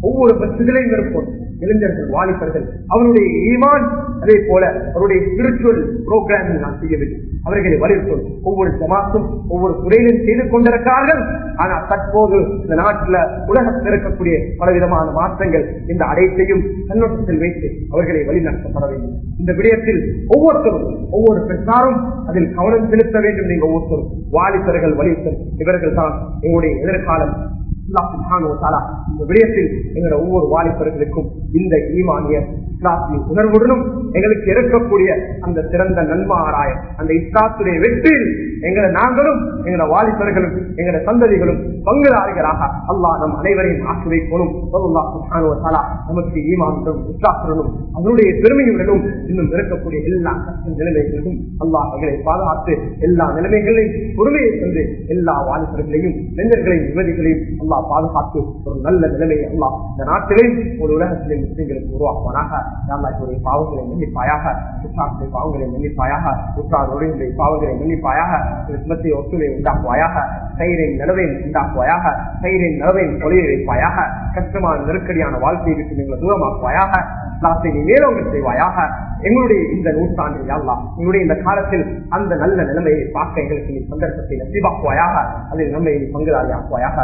ஒவ்வொரு மசிதிலையும் இருப்போம். இளைஞர்கள் வாலிபர்கள் அவருடைய ஈமான் அதே போல அவருடைய ஸ்பிரிச்சுவல் புரோகிராமில் நான் செய்ய வேண்டும். அவர்களை வலியுறுத்தும் ஒவ்வொரு ஜமாத்தும் ஒவ்வொரு துறையிலும் செய்து கொண்டிருக்கிறார்கள். ஆனால் தற்போது இந்த நாட்டில் உலகத்தில் இருக்கக்கூடிய பலவிதமான மாற்றங்கள் இந்த அனைத்தையும் கண்ணோட்டத்தில் வைத்து அவர்களை வழிநடத்தப்பட வேண்டும். இந்த விடயத்தில் ஒவ்வொருத்தரும் ஒவ்வொரு பெற்றாரும் அதில் கவனம் செலுத்த வேண்டும். நீங்கள் ஒவ்வொருத்தரும் வாலிபர்கள் வலியுறுத்தல். இவர்கள் தான் எங்களுடைய எதிர்காலம். இந்த விடயத்தில் எங்களுடைய ஒவ்வொரு வாலிபர்களுக்கும் இந்த ஈமானிய இஸ்லாத்தின் உணர்வுடனும் எங்களுக்கு இறக்கக்கூடிய அந்த சிறந்த நன்மாராய அந்த இஸ்லாத்துடைய வெற்றியில் எங்களை நாங்களும் எங்களோட வாலிபர்களும் எங்களோட சந்ததிகளும் பங்குதாரிகளாக அல்லாஹ் நம் அனைவரையும் ஆக்கி வைக்கணும். நமக்கு ஈமானும் இஸ்லாத்துடனும் அதனுடைய பெருமையுடனும் இன்னும் இருக்கக்கூடிய எல்லா கஷ்ட நிலைமைகளிலும் அல்லாஹ் எங்களை பாதுகாத்து எல்லா நிலைமைகளையும் பொறுமையை தந்து எல்லா வாலிபர்களையும் இளைஞர்களையும் யுவதிகளையும் அல்லா பாதுகாத்து ஒரு நல்ல நிலைமையை அல்லா இந்த நாட்டிலே ஒரு உலகத்திலே முஸ்லீம்களுக்கு உருவாக்குவானாக. ராமலாஜுடைய பாவங்களை மன்னிப்பாயாக உற்றாருடைய பாவங்களை மன்னிப்பாயாக உற்றாருடைய பாவங்களை மன்னிப்பாயாக விஸ்வத்தை ஒத்துழை உண்டாக்குவாயாக கயிறை நிலவையும் உண்டாக்குவாயாக கயிறை நிலவையும் கொலையை வைப்பாயாக கஷ்டமான நெருக்கடியான வாழ்க்கையை விட்டு நீங்கள் தூரமாக்குவாயாக இஸ்லாத்தை நீ மேலோங்க செய்வாயாக. எங்களுடைய இந்த நூற்றாண்டில் யாழ்லா எங்களுடைய இந்த காலத்தில் அந்த நல்ல நிலைமையை பார்க்க எங்களுக்கு நீ சந்தர்ப்பத்தை நசீபாக்குவாயாக. அதில் நம்மை நீ பங்குதாரி ஆக்குவாயாக